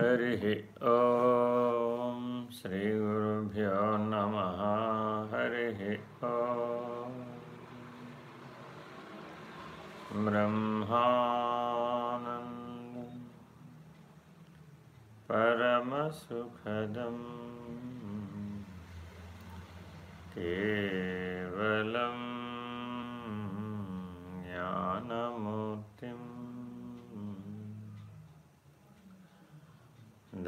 हरिः ॐ श्रीगुरुभ्यो नमः। हरिः ॐ। ब्रह्मानन्दं परमसुखदम्। केवलं ज्ञानमूर्तिम्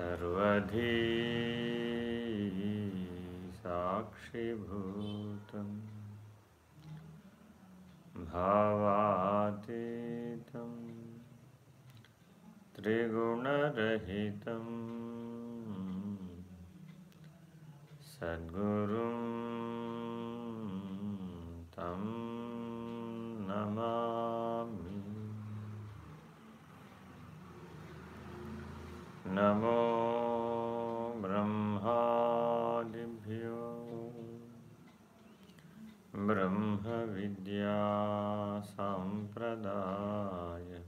सर्वधी साक्षिभूतम् भावातीतं त्रिगुणरहितं सद्गुरुं तं नमामि। नमो ब्रह्मादिभ्यो। ब्रह्मविद्यासम्प्रदाय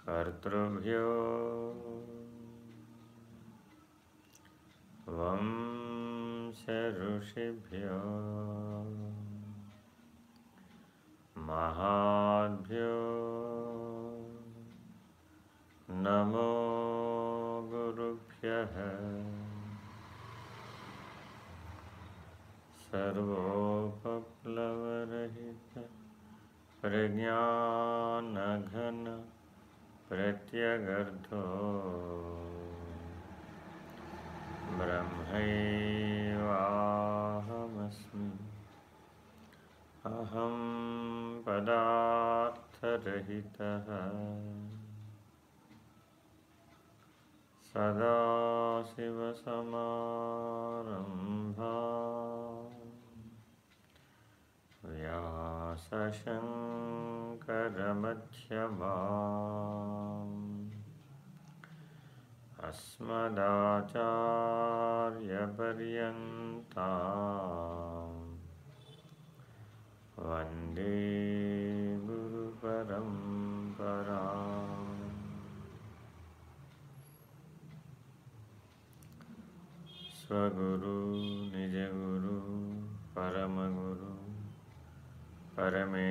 कर्तृभ्यो। वंशऋषिभ्यो महाभ्यो पदार्थरहितः सदाशिवसमारम्भा व्यासशङ्करमध्यमा अस्मदाचार्यपर्यन्ता वंदे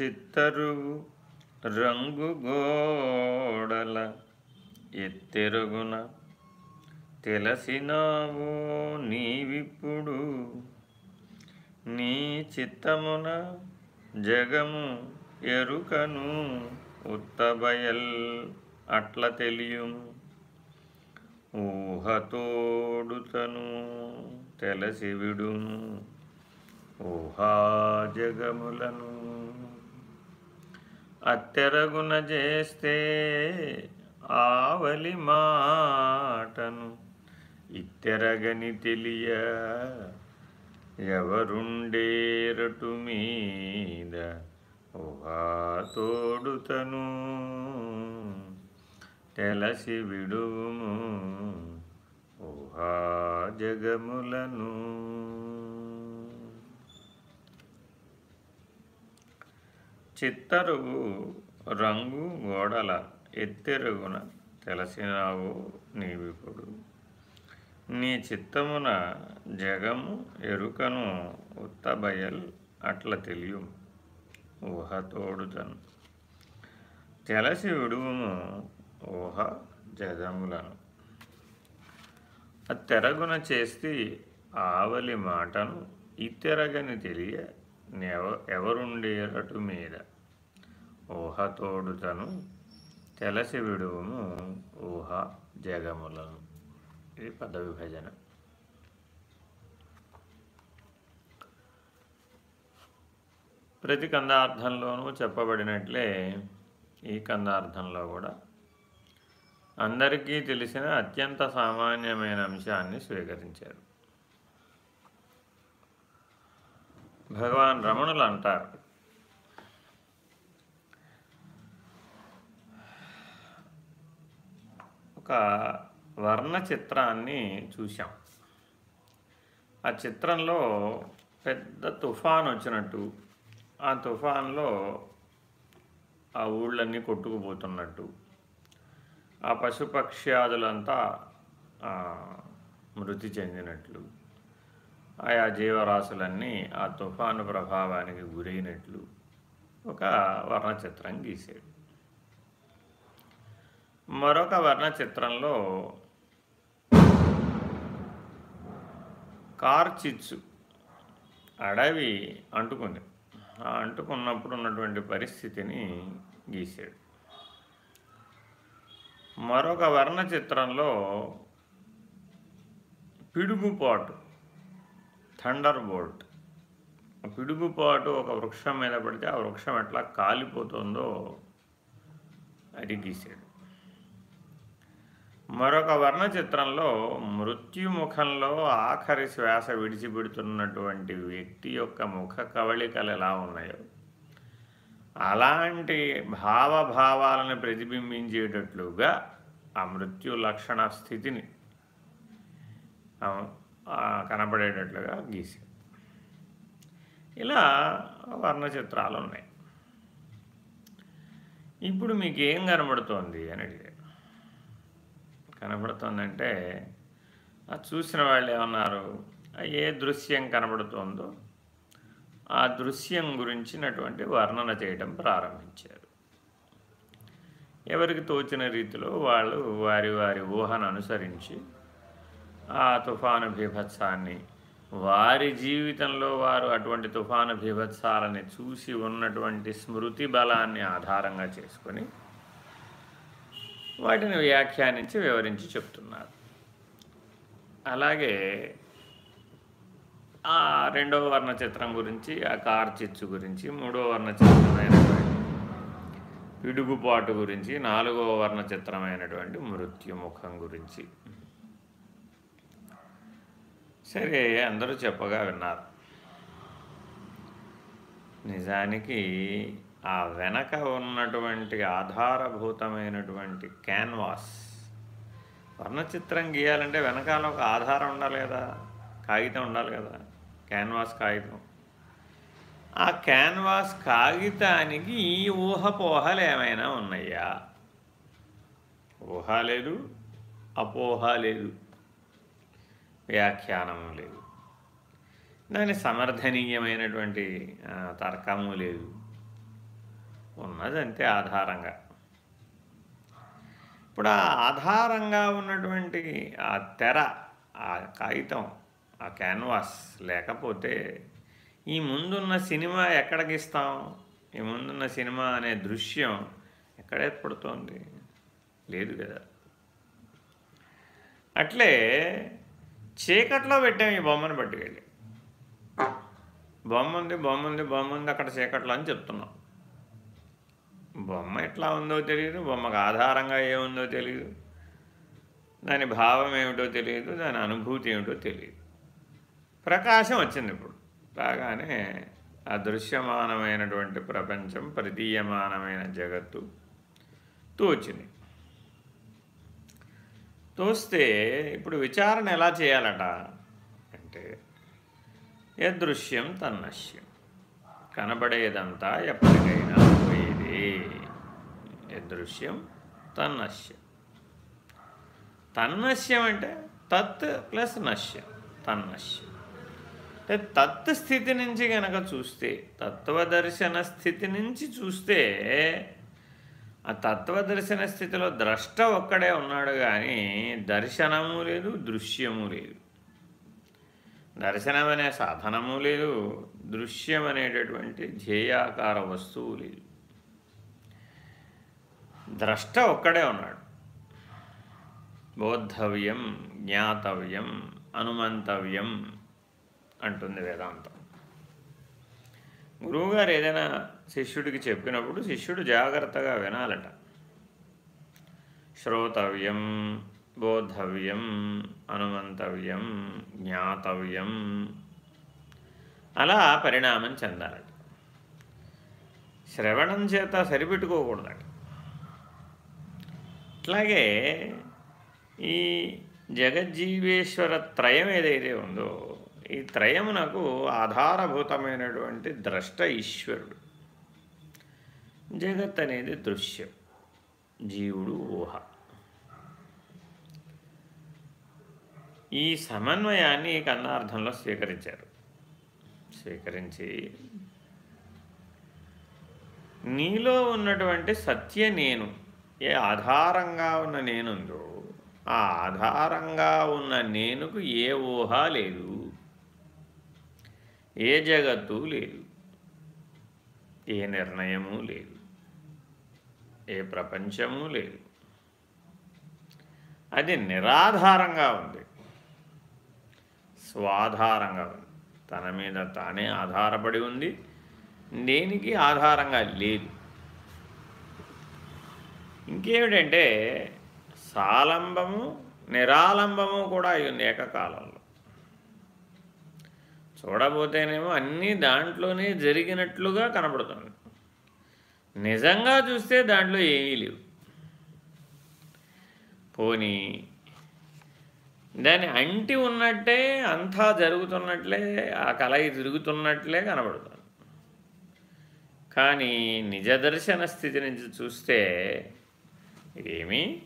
చిత్తరు రంగు గోడల ఎత్తెరుగున తెలిసినావో నీవిప్పుడు. నీ చిత్తమున జగము ఎరుకను ఉత్తబయల్ అట్ల తెలియుము. ఊహతోడుతను తెలసి విడుము. ఊహా జగములను అత్తెరగున చేస్తే ఆవలి మాటను ఇత్తెరగని తెలియ ఎవరుండేరటు మీద ఊహా తోడుతను. తెలసి విడుము ఊహా జగములను. చిత్తరువు రంగు గోడల ఎత్తెరుగున తెలిసినావు నీవిపుడు నీ చిత్తమున జగము ఎరుకను ఉత్తబయల్ అట్ల తెలియు. ఊహతోడుతను తెలసి విడువుము ఊహ జగములను. తెరగున చేస్తే ఆవలి మాటను ఇతెరగని తెలియ ఎవరుండేరటు మీద? ఊహతోడుతను తెలసి విడువును ఊహ జగములను. ఇది పద విభజన ప్రతి కందార్థంలోనూ చెప్పబడినట్లే ఈ కందార్థంలో కూడా అందరికీ తెలిసిన అత్యంత సామాన్యమైన అంశాన్ని స్వీకరించారు. భగవాన్ రమణులు అంటారు. ఒక వర్ణ చిత్రాన్ని చూశాం. ఆ చిత్రంలో పెద్ద తుఫాన్ వచ్చినట్టు ఆ తుఫాన్లో ఆ ఊళ్ళన్నీ కొట్టుకుపోతున్నట్టు ఆ పశుపక్ష్యాదులంతా మృతి చెందినట్లు ఆయా జీవరాశులన్నీ ఆ తుఫాను ప్రభావానికి గురైనట్లు ఒక వర్ణచిత్రం గీసాడు మరొక వర్ణచిత్రంలో కార్చిచ్చు అడవి అంటుకుంది. ఆ అంటుకున్నప్పుడు ఉన్నటువంటి పరిస్థితిని గీశాడు. మరొక వర్ణ చిత్రంలో పిడుగుపాటు థండర్ బోల్ట్ పిడుగుపాటు ఒక వృక్షం మీద పడితే ఆ వృక్షం ఎట్లా కాలిపోతుందో అది గీశాడు మరొక వర్ణ చిత్రంలో మృత్యుముఖంలో ఆఖరి శ్వాస విడిచిపెడుతున్నటువంటి వ్యక్తి యొక్క ముఖ కవళికలు ఎలా ఉన్నాయో. అలాంటి భావభావాలను ప్రతిబింబించేటట్లుగా ఆ మృత్యు లక్షణ స్థితిని కనబడేటట్లుగా గీసి ఇలా వర్ణ చిత్రాలు ఉన్నాయి. ఇప్పుడు మీకు ఏం కనబడుతోంది అని అడిగారు. కనబడుతోందంటే చూసిన వాళ్ళు ఏమన్నారు? ఏ దృశ్యం కనబడుతోందో ఆ దృశ్యం గురించినటువంటి వర్ణన చేయడం ప్రారంభించారు. ఎవరికి తోచిన రీతిలో వాళ్ళు వారి వారి ఊహను అనుసరించి ఆ తుఫాను భీభత్సాన్ని. వారి జీవితంలో వారు అటువంటి తుఫాను బీభత్సాలని చూసి ఉన్నటువంటి స్మృతి బలాన్ని ఆధారంగా చేసుకొని వాటిని వ్యాఖ్యానించి వివరించి చెప్తున్నారు. అలాగే ఆ రెండవ వర్ణ చిత్రం గురించి ఆ కార్చిచ్చు గురించి మూడవ వర్ణ చిత్రమైనటువంటి పిడుగుపాటు గురించి నాలుగవ వర్ణ చిత్రమైనటువంటి మృత్యుముఖం గురించి. సరే అందరూ చెప్పగా విన్నారు. నిజానికి ఆ వెనక ఉన్నటువంటి ఆధారభూతమైనటువంటి క్యాన్వాస్ వర్ణచిత్రం గీయాలంటే వెనకాల ఒక ఆధారం ఉండాలి కదా కాగితం ఉండాలి కదా క్యాన్వాస్ కాగితం. ఆ క్యాన్వాస్ కాగితానికి ఈ ఊహపోహలు ఏమైనా ఉన్నాయా? ఊహ లేదు అపోహ లేదు. వ్యాఖ్యానము లేదు. దాని సమర్థనీయమైనటువంటి తర్కము లేదు. ఉన్నదంతే ఆధారంగా. ఇప్పుడు ఆ ఆధారంగా ఉన్నటువంటి ఆ తెర ఆ కాగితం ఆ క్యాన్వాస్ లేకపోతే ఈ ముందున్న సినిమా ఎక్కడికి ఇస్తాం? ఈ ముందున్న సినిమా అనే దృశ్యం ఎక్కడ ఏర్పడుతోంది లేదు కదా. అట్లే చీకట్లో పెట్టాం ఈ బొమ్మను పట్టుకెళ్ళి. బొమ్మ ఉంది బొమ్మ ఉంది బొమ్మ ఉంది అక్కడ చీకట్లో అని చెప్తున్నాం. బొమ్మ ఎట్లా ఉందో తెలియదు బొమ్మకు ఆధారంగా ఏముందో తెలియదు దాని భావం ఏమిటో తెలియదు దాని అనుభూతి ఏమిటో తెలియదు ప్రకాశం వచ్చింది ఇప్పుడు. రాగానే అదృశ్యమానమైనటువంటి ప్రపంచం ప్రతీయమానమైన జగత్తు తోచింది. తోస్తే ఇప్పుడు విచారణ ఎలా చేయాలట? అంటే యదృశ్యం తన్నశ్యం. కనబడేదంతా ఎప్పటికైనా పోయేది. యదృశ్యం తన్నశ్యం. తన్నశ్యం అంటే తత్ ప్లస్ నశ్యం. తన్నశ్యం. అంటే తత్ స్థితి నుంచి కనుక చూస్తే తత్వదర్శన స్థితి నుంచి చూస్తే ఆ తత్వదర్శన స్థితిలో ద్రష్ట ఒక్కడే ఉన్నాడు కానీ దర్శనము లేదు దృశ్యము లేదు. దర్శనం అనే సాధనము లేదు దృశ్యం అనేటటువంటి ధ్యేయాకార వస్తువు లేదు. ద్రష్ట ఒక్కడే ఉన్నాడు. బోద్ధవ్యం జ్ఞాతవ్యం అనుమంతవ్యం అంటుంది వేదాంతం. గురువుగారు ఏదైనా శిష్యుడికి చెప్పినప్పుడు శిష్యుడు జాగ్రత్తగా వినాలట. శ్రోతవ్యం బోధవ్యం అనుమంతవ్యం జ్ఞాతవ్యం. అలా పరిణామం చెందాలట శ్రవణం చేత సరిపెట్టుకోకూడదట. అట్లాగే ఈ జగజ్జీవేశ్వర త్రయం ఏదైతే ఉందో ఈ త్రయమునకు ఆధారభూతమైనటువంటి ద్రష్ట ఈశ్వరుడు. జగత్ అనేది దృశ్యం జీవుడు ఊహ. ఈ సమన్వయాన్ని కన్నార్థంలో స్వీకరించారు. స్వీకరించి నీలో ఉన్నటువంటి సత్య నేను ఏ ఆధారంగా ఉన్న నేనుందో ఆ ఆధారంగా ఉన్న నేనుకు ఏ ఊహ లేదు. ఏ జగత్తు లేదు ఏ నిర్ణయము లేదు ఏ ప్రపంచము లేదు. అది నిరాధారంగా ఉంది. స్వాధారంగా ఉంది. తన మీద తానే ఆధారపడి ఉంది. దేనికి ఆధారంగా లేదు? ఇంకేమిటంటే సాలంబము నిరాలంబము కూడా అయ్యింది ఏకకాలంలో చూడబోతేనేమో అన్నీ దాంట్లోనే జరిగినట్లుగా కనబడుతుంది. నిజంగా చూస్తే దాంట్లో ఏమీ లేవు. పోనీ దాని అంటి ఉన్నట్టే అంతా జరుగుతున్నట్లే ఆ కలయి తిరుగుతున్నట్లే కనబడుతుంది. కానీ నిజ దర్శన స్థితి నుంచి చూస్తే ఇదేమీ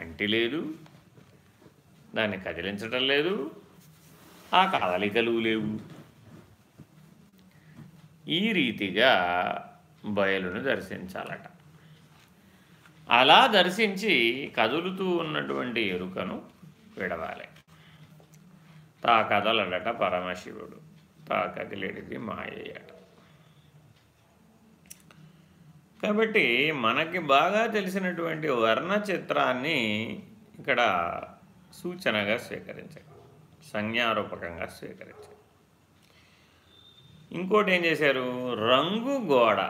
అంటి లేదు. దాన్ని కదిలించటం లేదు. ఆ కదలికలు లేవు. ఈ రీతిగా బయలును దర్శించాలట. అలా దర్శించి కదులుతూ ఉన్నటువంటి ఎరుకను విడవాలి. తా కదలడట పరమశివుడు. తా కదిలేడిది మాయట కాబట్టి మనకి బాగా తెలిసినటువంటి వర్ణ చిత్రాన్ని ఇక్కడ సూచనగా స్వీకరించాలి సంజ్ఞారూపకంగా స్వీకరించారు. ఇంకోటి ఏం చేశారు? రంగు గోడ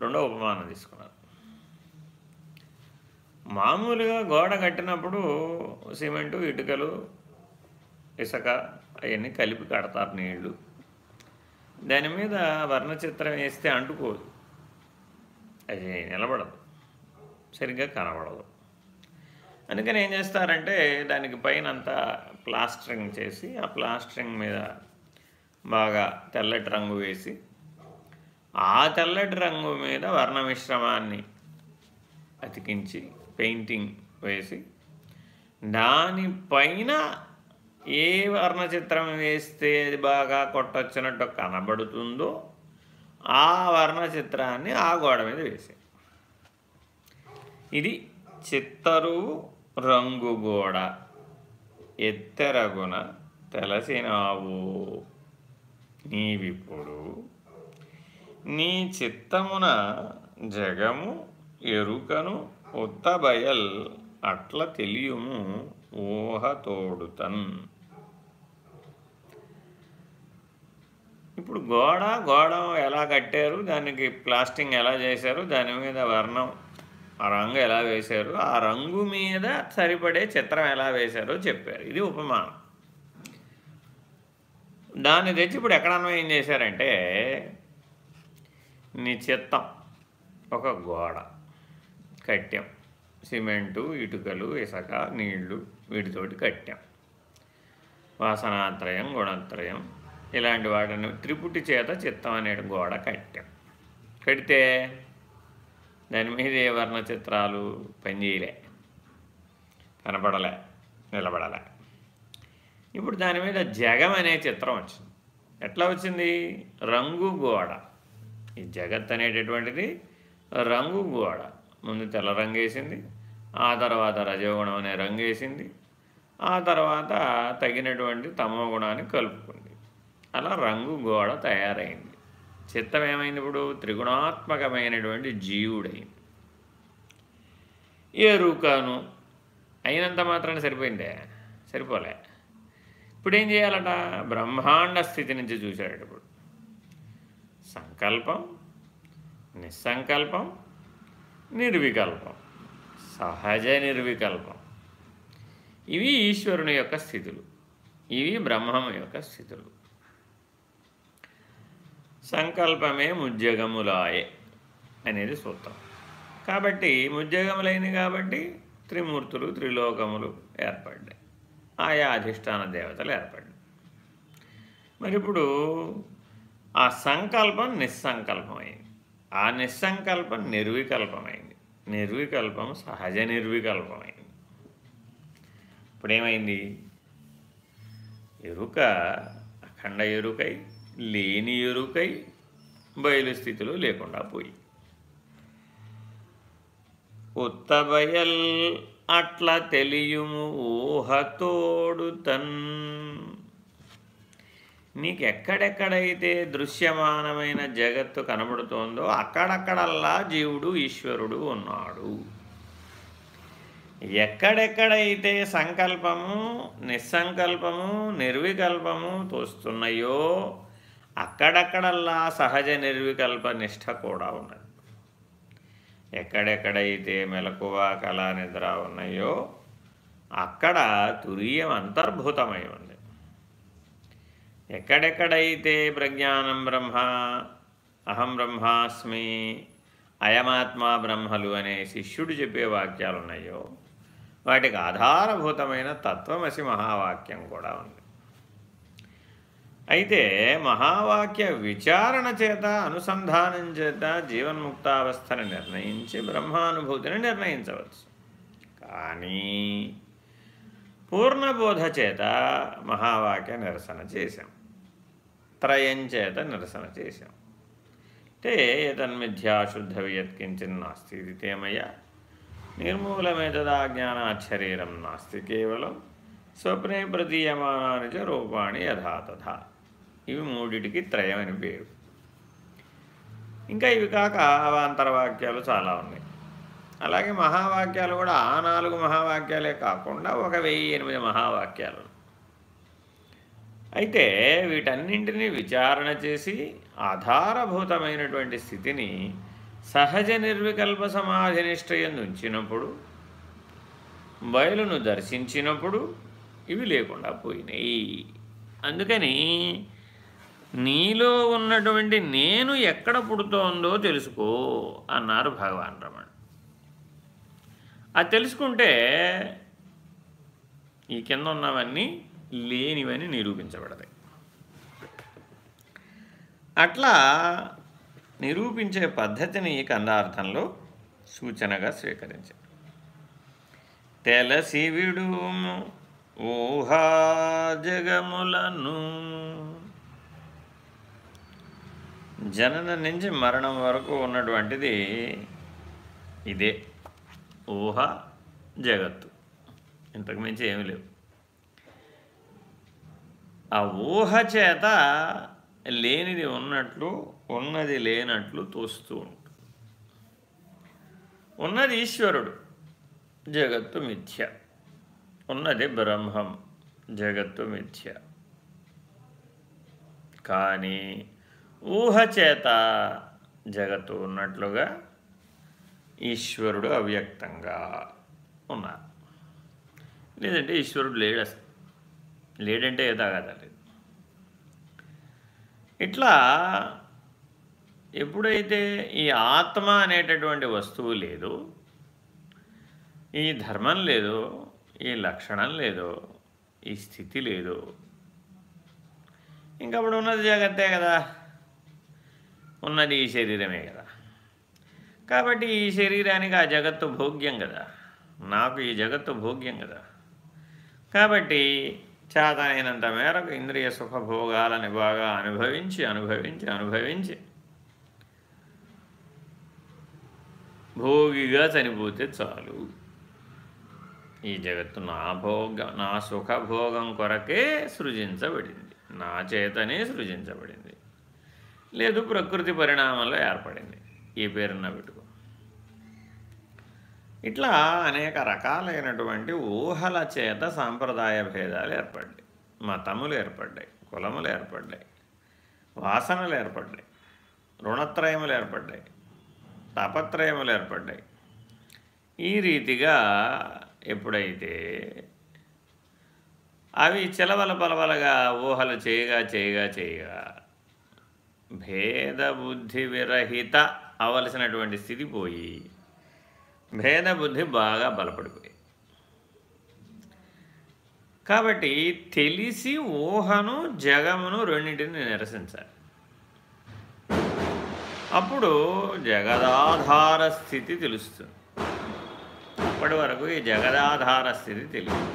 రెండో ఉపమానం తీసుకున్నారు. మామూలుగా గోడ కట్టినప్పుడు సిమెంటు ఇటుకలు ఇసుక అవన్నీ కలిపి కడతారు నీళ్ళు. దాని మీద వర్ణచిత్రం వేస్తే అంటుకోదు. అది నిలబడదు. సరిగ్గా కనబడదు. అందుకని ఏం చేస్తారంటే దానికి పైన అంతా ప్లాస్టరింగ్ చేసి ఆ ప్లాస్టరింగ్ మీద బాగా తెల్లటి రంగు వేసి ఆ తెల్లటి రంగు మీద వర్ణ మిశ్రమాన్ని అతికించి పెయింటింగ్ వేసి దానిపైన ఏ వర్ణ చిత్రం వేస్తే అది బాగా కొట్టొచ్చినట్టు కనబడుతుందో ఆ వర్ణ చిత్రాన్ని ఆ గోడ మీద వేసే ఇది చిత్తరువు రంగు గోడ. ఎత్తెరగున తెలసినావు నీవిప్పుడు. నీ చిత్తమున జగము ఎరుకను ఉత్తబయల్ అట్ల తెలియము ఊహతోడుతన్ ఇప్పుడు గోడ గోడ ఎలా కట్టారు? దానికి ప్లాస్టింగ్ ఎలా చేశారు? దాని మీద వర్ణం ఆ రంగు ఎలా వేశారు ఆ రంగు మీద సరిపడే చిత్రం ఎలా వేశారో చెప్పారు. ఇది ఉపమానం. దాన్ని తెచ్చి ఇప్పుడు ఎక్కడ అన్వయం చేశారంటే నీ చిత్తం ఒక గోడ కట్టాం సిమెంటు ఇటుకలు ఇసక నీళ్ళు వీటితోటి కట్టాం వాసనాత్రయం గుణత్రయం ఇలాంటి వాటిని త్రిపుటి చేత చిత్తం అనే గోడ కట్టాం. కడితే దాని మీద ఏ వర్ణ చిత్రాలు పనిచేయలే కనపడలే నిలబడలే. ఇప్పుడు దాని మీద జగం అనే చిత్రం వచ్చింది. ఎట్లా వచ్చింది? రంగు గోడ. ఈ జగత్ అనేటటువంటిది రంగు గోడ. ముందు తెల్ల రంగేసింది ఆ తర్వాత రజోగుణం అనే రంగేసింది ఆ తర్వాత తగినటువంటి తమో గుణాన్ని కలుపుకుంది. అలా రంగు గోడ తయారైంది. చిత్తం ఏమైంది ఇప్పుడు త్రిగుణాత్మకమైనటువంటి జీవుడైంది ఎరుకను అయినంత మాత్రాన్ని సరిపోయిందే? సరిపోలే. ఇప్పుడు ఏం చేయాలట? బ్రహ్మాండ స్థితి నుంచి చూశాడు ఇప్పుడు. సంకల్పం నిస్సంకల్పం నిర్వికల్పం. సహజ నిర్వికల్పం. ఇవి ఈశ్వరుని యొక్క స్థితులు. ఇవి బ్రహ్మం యొక్క స్థితులు. సంకల్పమే ముజ్జగములాయే అనేది సూత్రం. కాబట్టి ముజ్జగములైంది కాబట్టి త్రిమూర్తులు త్రిలోకములు ఏర్పడ్డాయి. ఆయా అధిష్టాన దేవతలు ఏర్పడ్డాయి. మరి ఇప్పుడు ఆ సంకల్పం నిస్సంకల్పమైంది. ఆ నిస్సంకల్పం నిర్వికల్పమైంది. నిర్వికల్పం సహజ నిర్వికల్పమైంది. ఇప్పుడేమైంది? ఎరుక అఖండ ఎరుకై లేని ఎరుకై బయలు స్థితిలో లేకుండా పోయి. ఉత్తబయల్ అట్లా తెలియుము ఊహతోడు తన్. నీకెక్కడెక్కడైతే దృశ్యమానమైన జగత్తు కనబడుతోందో అక్కడక్కడల్లా జీవుడు ఈశ్వరుడు ఉన్నాడు. ఎక్కడెక్కడైతే సంకల్పము నిస్సంకల్పము నిర్వికల్పము తోస్తున్నాయో అక్కడక్కడల్లా సహజ నిర్వికల్ప నిష్ఠ కూడా ఉన్నది. ఎక్కడెక్కడైతే మెలకువ కళ నిద్ర ఉన్నాయో అక్కడ తురియం అంతర్భూతమై ఉంది. ఎక్కడెక్కడైతే ప్రజ్ఞానం బ్రహ్మ అహం బ్రహ్మాస్మి అయమాత్మా బ్రహ్మలు అనే శిష్యుడు చెప్పే వాక్యాలు ఉన్నాయో వాటికి ఆధారభూతమైన తత్వమసి మహావాక్యం కూడా ఉంది. అయితే మహావాక్య విచారణ చేత అనుసంధానం చేత జీవన్ముక్తావస్థను నిర్ణయించి బ్రహ్మానుభూతిని నిర్ణయించవచ్చు. కానీ పూర్ణబోధ చేత మహావాక్య నిరసన చేశాం. త్రయం చేత నిరసన చేశాం. అంటే ఏతన్మిథ్యాశుద్ధ వియత్కించిన నాస్తి ఇది తేమయ్య నిర్మూలమేతదా జ్ఞానాశరీరం నాస్తి కేవలం. స్వప్నే ప్రతీయమానాని చ రూపాణి యథాతథా. ఇవి మూడిటికి త్రయం అని పేరు. ఇంకా ఇవి కాక అవాంతరవాక్యాలు చాలా ఉన్నాయి. అలాగే మహావాక్యాలు కూడా ఆ నాలుగు మహావాక్యాలే కాకుండా ఒక వెయ్యి ఎనిమిది మహావాక్యాలు. అయితే వీటన్నింటినీ విచారణ చేసి ఆధారభూతమైనటువంటి స్థితిని సహజ నిర్వికల్ప సమాధి నిష్ఠయందు ఉంచినప్పుడు బయలును దర్శించినప్పుడు ఇవి లేకుండా పోయినాయి. అందుకని నీలో ఉన్నటువంటి నేను ఎక్కడ పుడుతోందో తెలుసుకో అన్నారు భగవాన్ రమణ. అది తెలుసుకుంటే ఈ కింద ఉన్నవన్నీ లేనివని నిరూపించబడతాయి. అట్లా నిరూపించే పద్ధతిని కందార్థంలో సూచనగా స్వీకరించారు. తెలసి విడుము ఊహా జగములను జనన నుంచి మరణం వరకు ఉన్నటువంటిది ఇదే. ఊహ జగత్తు. ఇంతకు మించి ఏమి లేవు. ఆ ఊహ చేత లేనిది ఉన్నట్లు ఉన్నది లేనట్లు తోస్తూ ఉంటుంది. ఉన్నది ఈశ్వరుడు జగత్తు మిథ్య. ఉన్నది బ్రహ్మం జగత్తు మిథ్య. కానీ ఊహ చేత జగత్తు ఉన్నట్లుగా ఈశ్వరుడు అవ్యక్తంగా ఉన్నారు. లేదంటే ఈశ్వరుడు లేడు అసలు లేడంటే ఏ లేదు. ఇట్లా ఎప్పుడైతే ఈ ఆత్మ అనేటటువంటి వస్తువు లేదు ఈ ధర్మం లేదు ఈ లక్షణం లేదు ఈ స్థితి లేదు ఇంకప్పుడు ఉన్నది జగత్తే కదా. ఉన్నది ఈ శరీరమే కదా. కాబట్టి ఈ శరీరానికి ఆ జగత్తు భోగ్యం కదా. నాకు ఈ జగత్తు భోగ్యం కదా. కాబట్టి చేతనైనంత మేరకు ఇంద్రియ సుఖభోగాలని బాగా అనుభవించి అనుభవించి అనుభవించి భోగిగా చనిపోతే చాలు. ఈ జగత్తు నా భోగ నా సుఖభోగం కొరకే సృజించబడింది. నా చేతనే సృజించబడింది. లేదు ప్రకృతి పరిణామంలో ఏర్పడింది. ఈ పేరున్న పెట్టుకో. ఇట్లా అనేక రకాలైనటువంటి ఊహల చేత సాంప్రదాయ భేదాలు ఏర్పడ్డాయి. మతములు ఏర్పడ్డాయి కులములు ఏర్పడ్డాయి వాసనలు ఏర్పడ్డాయి రుణత్రయములు ఏర్పడ్డాయి తాపత్రయములు ఏర్పడ్డాయి. ఈ రీతిగా ఎప్పుడైతే అవి చిలవల పలవలగా ఊహలు చేయగా చేయగా చేయగా భేదబుద్ధి విరహిత అవలసినటువంటి స్థితి పోయి భేదబుద్ధి బాగా బలపడిపోయి. కాబట్టి తెలిసి ఊహను జగమును రెండింటిని నిరసించాలి. అప్పుడు జగదాధార స్థితి తెలుస్తుంది. అప్పటి వరకు ఈ జగదాధార స్థితి తెలియదు.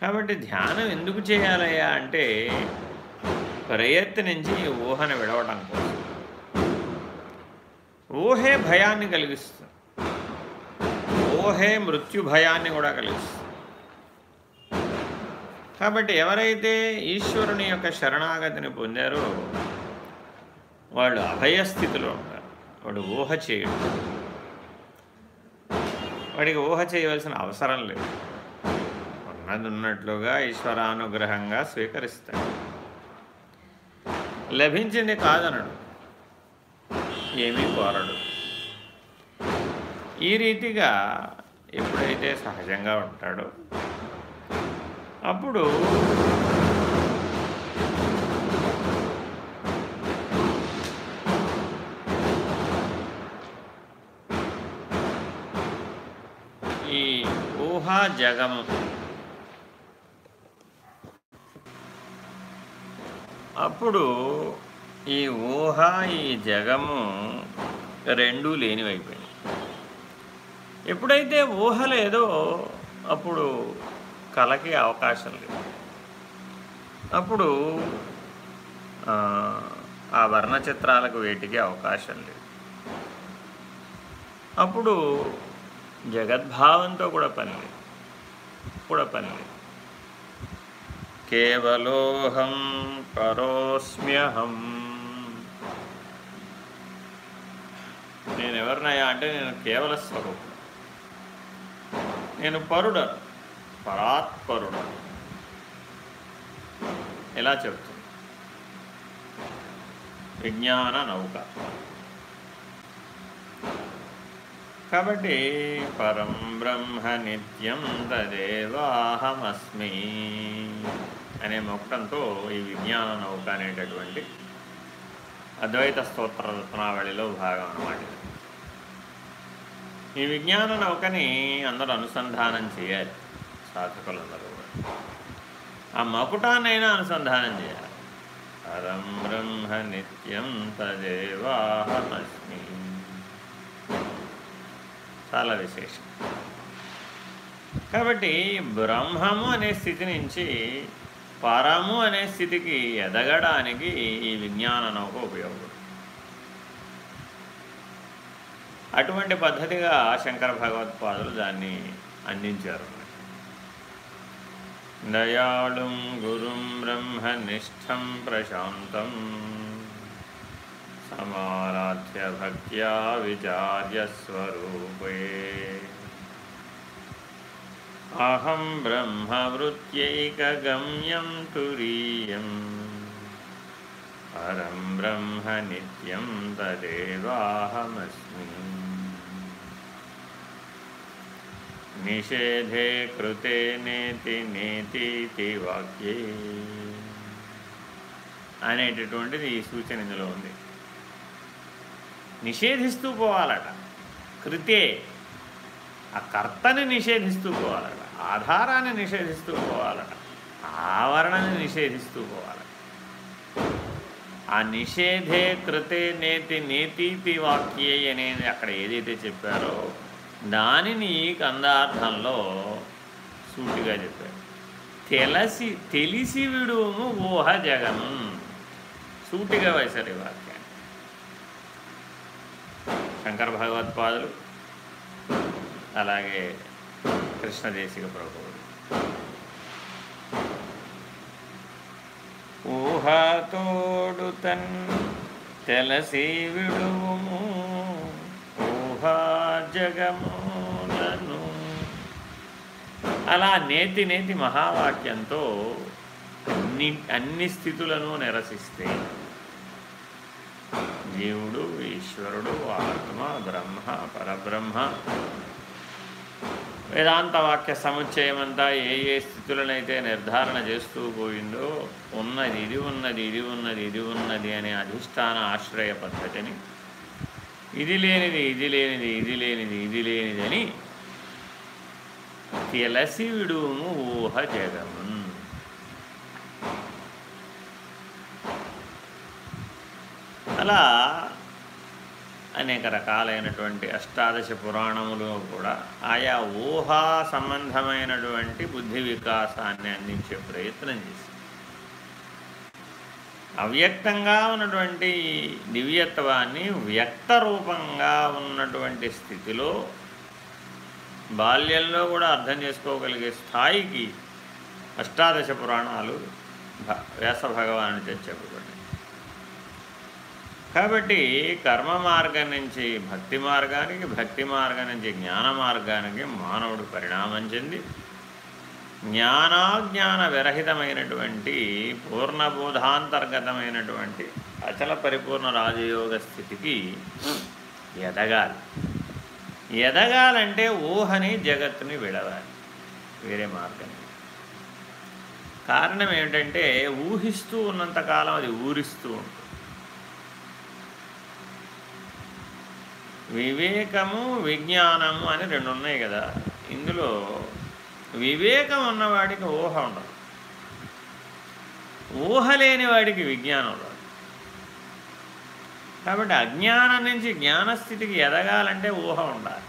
కాబట్టి ధ్యానం ఎందుకు చేయాలయ్యా అంటే ప్రయత్నించి ఈ ఊహను విడవడం కోసం. ఊహే భయాన్ని కలిగిస్తుంది. ఊహే మృత్యు భయాన్ని కూడా కలిగిస్తుంది. కాబట్టి ఎవరైతే ఈశ్వరుని యొక్క శరణాగతిని పొందారో వాళ్ళు అభయస్థితిలో ఉంటారు వాడు ఊహ చేయడు. వాడికి ఊహ చేయవలసిన అవసరం లేదు. ఉన్నది ఉన్నట్లుగా ఈశ్వరానుగ్రహంగా స్వీకరిస్తాడు. లభించింది కాదనడు. ఏమీ కోరడు. ఈ రీతిగా ఎప్పుడైతే సహజంగా ఉంటాడో అప్పుడు ఈ ఊహా జగము అప్పుడు ఈ ఊహ ఈ జగము రెండూ లేనివైపోయింది ఎప్పుడైతే ఊహ లేదో అప్పుడు కళకి అవకాశం లేదు. అప్పుడు ఆ వర్ణ చిత్రాలకు వేటికి అవకాశం లేదు. అప్పుడు జగద్భావంతో కూడా పని లేదు. కూడా పని లేదు. కేవలోహం కరోస్మ్యహం నేను ఎవరినయ్యా అంటే నేను కేవల స్వరూపం. నేను పరుడను పరాత్పరుడను. ఎలా చెప్తుంది? విజ్ఞాన నౌక. కాబట్టి పరం బ్రహ్మ నిత్యం తదేవాహమస్మి అనే మొక్కంతో ఈ విజ్ఞాన నౌక అనేటటువంటి అద్వైత స్తోత్ర రత్నావళిలో భాగం అన్నమాట ఈ విజ్ఞాన నౌకని అందరూ అనుసంధానం చేయాలి సాధకులందరూ కూడా. ఆ మకుటాన్నైనా అనుసంధానం చేయాలి. పరం బ్రహ్మ నిత్యం తదేవాహమస్మి చాలా విశేషం. కాబట్టి బ్రహ్మము అనే స్థితి నుంచి పరము అనే స్థితికి ఎదగడానికి ఈ విజ్ఞాన నౌక ఉపయోగపడుతుంది అటువంటి పద్ధతిగా శంకర భగవత్పాదులు దాన్ని అందించారు. దయాళుం గురుం బ్రహ్మనిష్టం ప్రశాంతం. సమారాధ్య భక్త్యా విచార్యస్వరూపే అహం బ్రహ్మవృత్యైకగమ్యం తురీయం పరం బ్రహ్మ నిత్యం తదేవాహమస్మి నిషేధే కృతే నేతి నేతీతి వాక్యే అనేటటువంటిది ఈ సూచన ఇందులో ఉంది. నిషేధిస్తూ పోవాలట. కృతే. ఆ కర్తని నిషేధిస్తూ పోవాలట. ఆధారాన్ని నిషేధిస్తూ పోవాలట. ఆవరణని నిషేధిస్తూ పోవాలట. ఆ నిషేధే కృతే నేతి నేతీతి వాక్యే అనేది అక్కడ ఏదైతే చెప్పారో దానిని కందార్థంలో సూటిగా చెప్పారు. తెలసి తెలిసి విడుము ఊహ జగన్. సూటిగా వేశారు ఇవాళ. శంకర భగవత్పాదులు అలాగే కృష్ణదేశిక ప్రభువులు. ఊహాతోడు తన్ తెలసి విడుము ఊహా జగములను అలా నేతి నేతి మహావాక్యంతో అన్ని అన్ని స్థితులను నిరసిస్తే జీవుడు ఈశ్వరుడు ఆత్మ బ్రహ్మ పరబ్రహ్మ. వేదాంత వాక్య సముచ్చయమంతా ఏ ఏ స్థితులనైతే నిర్ధారణ చేస్తూ పోయిందో ఉన్నది ఇది ఉన్నది ఇది ఉన్నది ఇది ఉన్నది అనే అధిష్టాన ఆశ్రయ పద్ధతిని ఇది లేనిది ఇది లేనిది ఇది లేనిది ఇది లేనిది అని తెలసి విడుము ఊహ జగము. అలా అనేక రకాలైనటువంటి అష్టాదశ పురాణములు కూడా ఆయా ఊహా సంబంధమైనటువంటి బుద్ధి వికాసాన్ని అందించే ప్రయత్నం చేసి అవ్యక్తంగా ఉన్నటువంటి దివ్యత్వాన్ని వ్యక్త రూపంగా ఉన్నటువంటి స్థితిలో బాల్యంలో కూడా అర్థం చేసుకోగలిగే స్థాయికి అష్టాదశ పురాణాలు వ్యాస భగవాను చెప్పబడి కాబట్టి కర్మ మార్గం నుంచి భక్తి మార్గానికి భక్తి మార్గం నుంచి జ్ఞాన మార్గానికి మానవుడు పరిణామం చెంది జ్ఞానాజ్ఞాన విరహితమైనటువంటి పూర్ణబోధాంతర్గతమైనటువంటి అచల పరిపూర్ణ రాజయోగ స్థితికి ఎదగాలి. ఎదగాలంటే ఊహని జగత్తుని విడవాలి. వేరే మార్గం కారణం ఏమిటంటే ఊహిస్తూ ఉన్నంతకాలం అది ఊరిస్తూ ఉంటుంది. వివేకము విజ్ఞానము అని రెండు ఉన్నాయి కదా. ఇందులో వివేకం ఉన్నవాడికి ఊహ ఉండదు. ఊహ లేని వాడికి విజ్ఞానం ఉండదు. కాబట్టి అజ్ఞానం నుంచి జ్ఞానస్థితికి ఎదగాలంటే ఊహ ఉండాలి.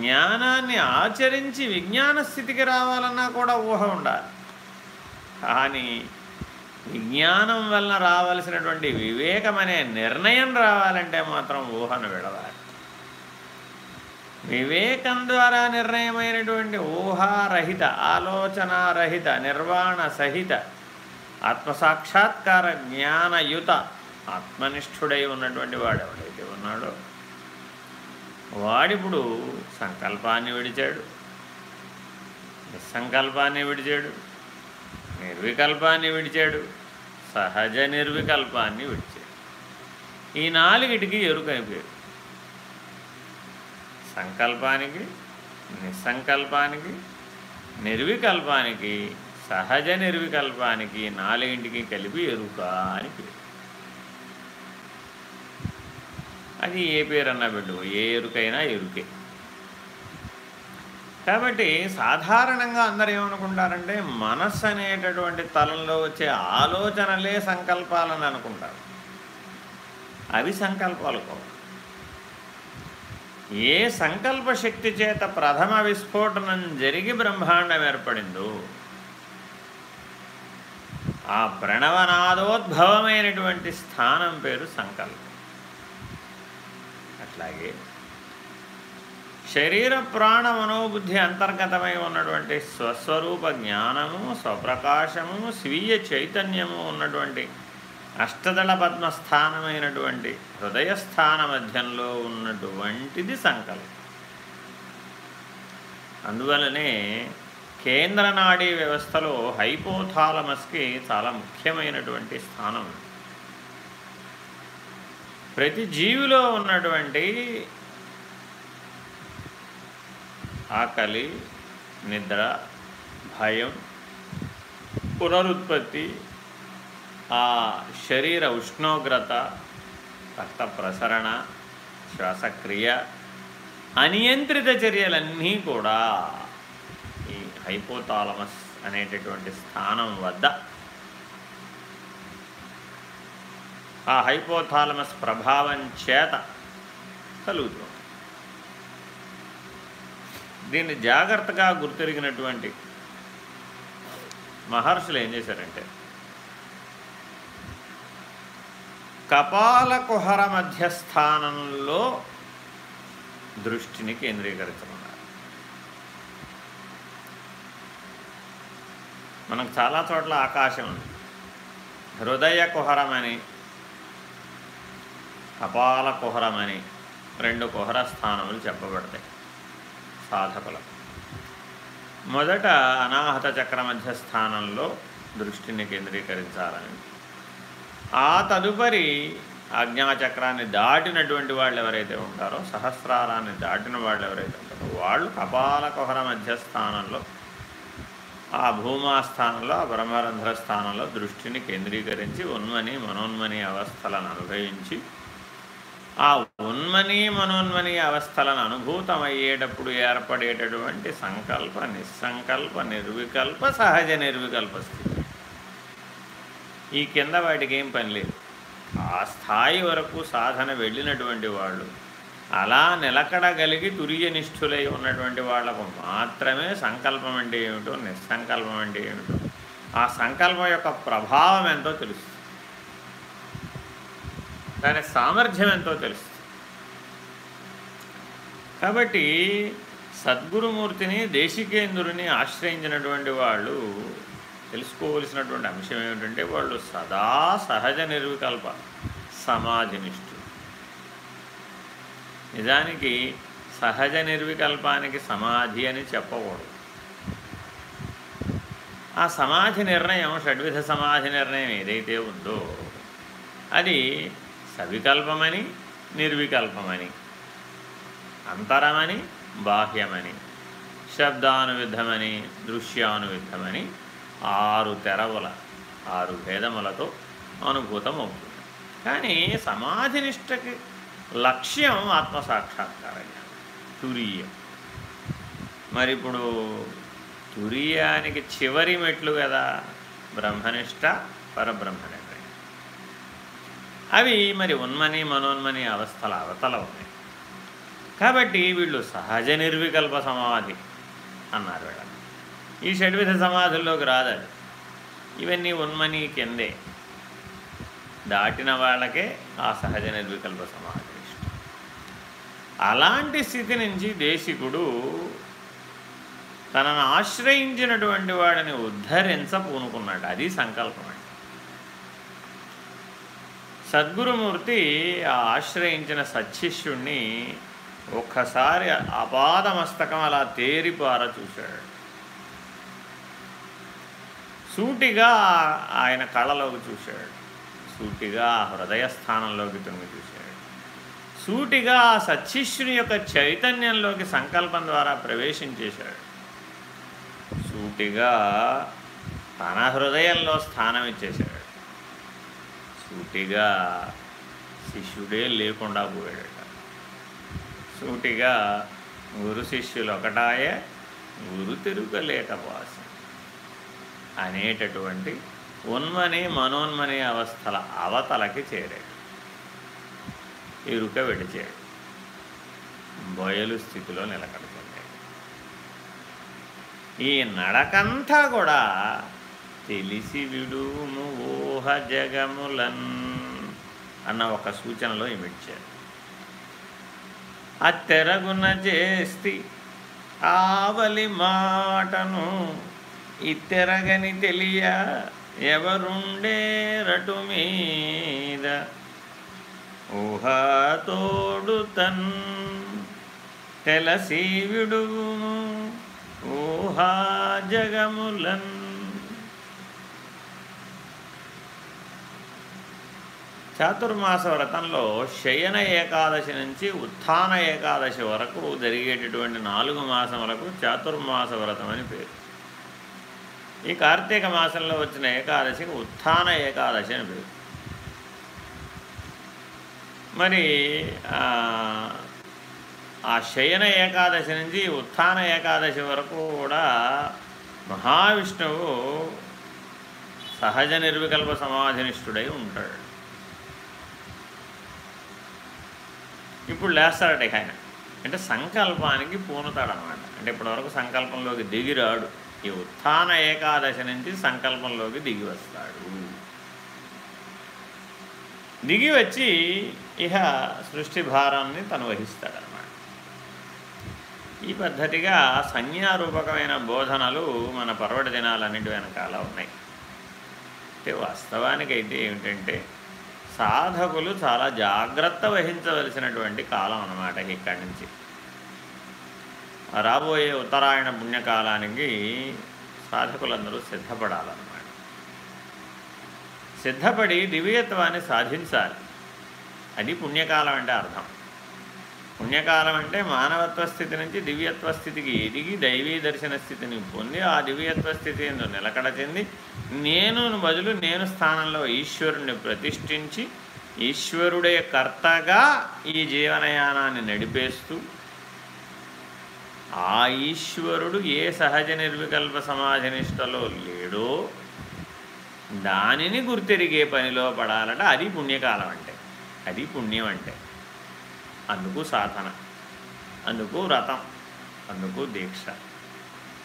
జ్ఞానాన్ని ఆచరించి విజ్ఞాన స్థితికి రావాలన్నా కూడా ఊహ ఉండాలి. కానీ విజ్ఞానం వలన రావలసినటువంటి వివేకం అనే నిర్ణయం రావాలంటే మాత్రం ఊహను విడవాలి. వివేకం ద్వారా నిర్ణయమైనటువంటి ఊహారహిత ఆలోచనారహిత నిర్వాణ సహిత ఆత్మసాక్షాత్కార జ్ఞానయుత ఆత్మనిష్ఠుడై ఉన్నటువంటి వాడు ఎవడైతే ఉన్నాడో వాడిప్పుడు సంకల్పాన్ని విడిచాడు నిస్సంకల్పాన్ని విడిచాడు నిర్వికల్పాన్ని విడిచాడు. సహజ నిర్వికల్పాన్ని విడిచాడు. ఈ నాలుగిటికి ఎరుకైపోయాడు సంకల్పానికి నిస్సంకల్పానికి నిర్వికల్పానికి సహజ నిర్వికల్పానికి నాలుగింటికి కలిపి ఎరుక అని పేరు. అది ఏ పేరన్నా బిడ్డు ఏ ఎరుకైనా ఎరుకే. కాబట్టి సాధారణంగా అందరు ఏమనుకుంటారంటే మనస్సు అనేటటువంటి తలంలో వచ్చే ఆలోచనలే సంకల్పాలని అనుకుంటారు. అవి సంకల్పాలు కావు. ఏ సంకల్ప శక్తి చేత ప్రథమ విస్ఫోటనం జరిగి బ్రహ్మాండం ఏర్పడిందో ఆ ప్రణవనాదోద్భవమైనటువంటి స్థానం పేరు సంకల్పం. అట్లాగే శరీర ప్రాణ మనోబుద్ధి అంతర్గతమై ఉన్నటువంటి స్వస్వరూప జ్ఞానము స్వప్రకాశము స్వీయ చైతన్యము ఉన్నటువంటి అష్టదళ పద్మస్థానమైనటువంటి హృదయస్థాన మధ్యంలో ఉన్నటువంటిది సంకల్పం అందువలనే కేంద్ర నాడీ వ్యవస్థలో హైపోథాలమస్కి చాలా ముఖ్యమైనటువంటి స్థానం. ప్రతి జీవిలో ఉన్నటువంటి ఆకలి నిద్ర భయం పునరుత్పత్తి ఆ శరీర ఉష్ణోగ్రత రక్త ప్రసరణ శ్వాసక్రియ అనియంత్రిత చర్యలన్నీ కూడా ఈ హైపోతాలమస్ అనేటటువంటి స్థానం వద్ద. ఆ హైపోథాలమస్ ప్రభావం చేత కలుగుతుంది. దీన్ని జాగ్రత్తగా గుర్తెరిగినటువంటి మహర్షులు ఏం చేశారంటే కపాల కుహర మధ్యస్థానంలో దృష్టిని కేంద్రీకరించమన్నారు. మనకు చాలా చోట్ల ఆకాశం ఉంది. హృదయ కుహరమని కపాల కుహరమని రెండు కుహర స్థానములు చెప్పబడతాయి. సాధకులకు మొదట అనాహత చక్ర మధ్య స్థానంలో దృష్టిని కేంద్రీకరించాలని. ఆ తదుపరి ఆజ్ఞాచక్రాన్ని దాటినటువంటి వాళ్ళు ఎవరైతే ఉంటారో సహస్రారాన్ని దాటిన వాళ్ళు ఎవరైతే ఉంటారో వాళ్ళు కపాల కుహర మధ్య స్థానంలో ఆ భూమా స్థానంలో ఆ బ్రహ్మరంధ్ర స్థానంలో దృష్టిని కేంద్రీకరించి ఉన్మని మనోన్మని అవస్థలను అనుభవించి ఆ ఉన్మని మనోన్మని అవస్థలను అనుభూతమయ్యేటప్పుడు ఏర్పడేటటువంటి సంకల్ప నిస్సంకల్ప నిర్వికల్ప సహజ నిర్వికల్ప స్థితి. ఈ కింద వాటికి ఏం పని లేదు. ఆ స్థాయి వరకు సాధన వెళ్ళినటువంటి వాళ్ళు అలా నిలకడగలిగి తురియనిష్ఠులై ఉన్నటువంటి వాళ్ళకు మాత్రమే సంకల్పం అంటే ఏమిటో నిస్సంకల్పం అంటే ఏమిటో ఆ సంకల్పం యొక్క ప్రభావం ఎంతో తెలుస్తుంది. దాని సామర్థ్యం ఎంతో తెలుస్తుంది. కాబట్టి సద్గురుమూర్తిని దేశికేంద్రుని ఆశ్రయించినటువంటి వాళ్ళు తెలుసుకోవలసినటువంటి అంశం ఏమిటంటే వాళ్ళు సదా సహజ నిర్వికల్ప సమాధినిష్ఠులు నిజానికి సహజ నిర్వికల్పానికి సమాధి అని చెప్పకూడదు. ఆ సమాధి నిర్ణయం షడ్విధ సమాధి నిర్ణయం ఏదైతే ఉందో అది సవికల్పమని నిర్వికల్పమని అంతరమని బాహ్యమని శబ్దానువిద్ధమని దృశ్యానువిద్ధమని ఆరు తెరవుల ఆరు భేదములతో అనుభూతమవుతుంది. కానీ సమాధినిష్టకి లక్ష్యం ఆత్మసాక్షాత్కారం తురీయం. మరి ఇప్పుడు తురీయానికి చివరి మెట్లు కదా బ్రహ్మనిష్ట పరబ్రహ్మనిష్ట. అవి మరి ఉన్మని మనోన్మని అవస్థల అవతల ఉన్నాయి. కాబట్టి వీళ్ళు సహజ నిర్వికల్ప సమాధి అన్నారు వీళ్ళ ఈ షడ్విధ సమాధుల్లోకి రాదది ఇవన్నీ ఉన్మని కిందే. దాటిన వాళ్ళకే ఆ సహజ నిర్వికల్ప సమాధి ఇష్టం. అలాంటి స్థితి నుంచి దేశికుడు తనను ఆశ్రయించినటువంటి వాడిని ఉద్ధరించ పూనుకున్నాడు. అది సంకల్పం సద్గురుమూర్తి ఆశ్రయించిన సత్శిష్యుణ్ణి ఒక్కసారి అపాదమస్తకం అలా తేరిపార చూశాడు. సూటిగా ఆయన కళ్ళలోకి చూశాడు. సూటిగా హృదయస్థానంలోకి తొంగి చూశాడు. సూటిగా సత్శిష్యుని యొక్క చైతన్యంలోకి సంకల్పం ద్వారా ప్రవేశించేశాడు సూటిగా తన హృదయంలో స్థానం ఇచ్చేశాడు. సూటిగా శిష్యుడే లేకుండా పోయాడట. సూటిగా గురు శిష్యులు ఒకటాయే గురు తిరుగలేకపోసం అనేటటువంటి ఉన్మని మనోన్మని అవస్థల అవతలకి చేరాడు. ఇరుక విడిచాడు. బయలు స్థితిలో నిలకడుతున్నాడు ఈ నడకంతా కూడా తెలిసి విడుము ఊహ జగములన్ అన్న ఒక సూచనలో ఇమిడ్చారు. అత్తెరగున చేస్తి ఆవలి మాటను ఇత్తెరగని తెలియ ఎవరుండే రటు మీద ఊహతోడు తన్ తెలసి విడుము ఊహా జగములన్ చాతుర్మాస వ్రతంలో శయన ఏకాదశి నుంచి ఉత్థాన ఏకాదశి వరకు జరిగేటటువంటి నాలుగు మాసములకు చాతుర్మాస వ్రతం అని పేరు. ఈ కార్తీక మాసంలో వచ్చిన ఏకాదశికి ఉత్థాన ఏకాదశి అని పేరు. మరి ఆ శయన ఏకాదశి నుంచి ఉత్థాన ఏకాదశి వరకు కూడా మహావిష్ణువు సహజ నిర్వికల్ప సమాధినిష్ఠుడై ఉంటాడు. ఇప్పుడు లేస్తాడట ఆయన. అంటే సంకల్పానికి పూనుతాడనమాట. అంటే ఇప్పటివరకు సంకల్పంలోకి దిగిరాడు ఈ ఉత్థాన ఏకాదశి నుంచి సంకల్పంలోకి దిగి వస్తాడు. దిగి వచ్చి ఇహ సృష్టి భారాన్ని తను వహిస్తాడనమాట. ఈ పద్ధతిగా సంజ్ఞారూపకమైన బోధనలు మన పర్వటి దినాలన్నింటి వెనకాల ఉన్నాయి. అంటే వాస్తవానికైతే ఏమిటంటే సాధకులు చాలా జాగ్రత్త వహించవలసినటువంటి కాలం అన్నమాట ఇక్కడి నుంచి. రాబోయే ఉత్తరాయణ పుణ్యకాలానికి సాధకులందరూ సిద్ధపడాలన్నమాట. సిద్ధపడి దివ్యత్వాన్ని సాధించాలి. అది పుణ్యకాలం అంటే అర్థం. పుణ్యకాలం అంటే మానవత్వ స్థితి నుంచి దివ్యత్వ స్థితికి ఎదిగి దైవీ దర్శన స్థితిని పొంది ఆ దివ్యత్వ స్థితి నిలకడ చెంది నేను బదులు నేను స్థానంలో ఈశ్వరుణ్ణి ప్రతిష్ఠించి ఈశ్వరుడే కర్తగా ఈ జీవనయానాన్ని నడిపేస్తూ ఆ ఈశ్వరుడు ఏ సహజ నిర్వికల్ప సమాజనిష్టలో లేడో దానిని గుర్తెరిగే పనిలో పడాలట. అది పుణ్యకాలం అంటే అది పుణ్యం అంటే అందుకు సాధన అందుకు వ్రతం అందుకు దీక్ష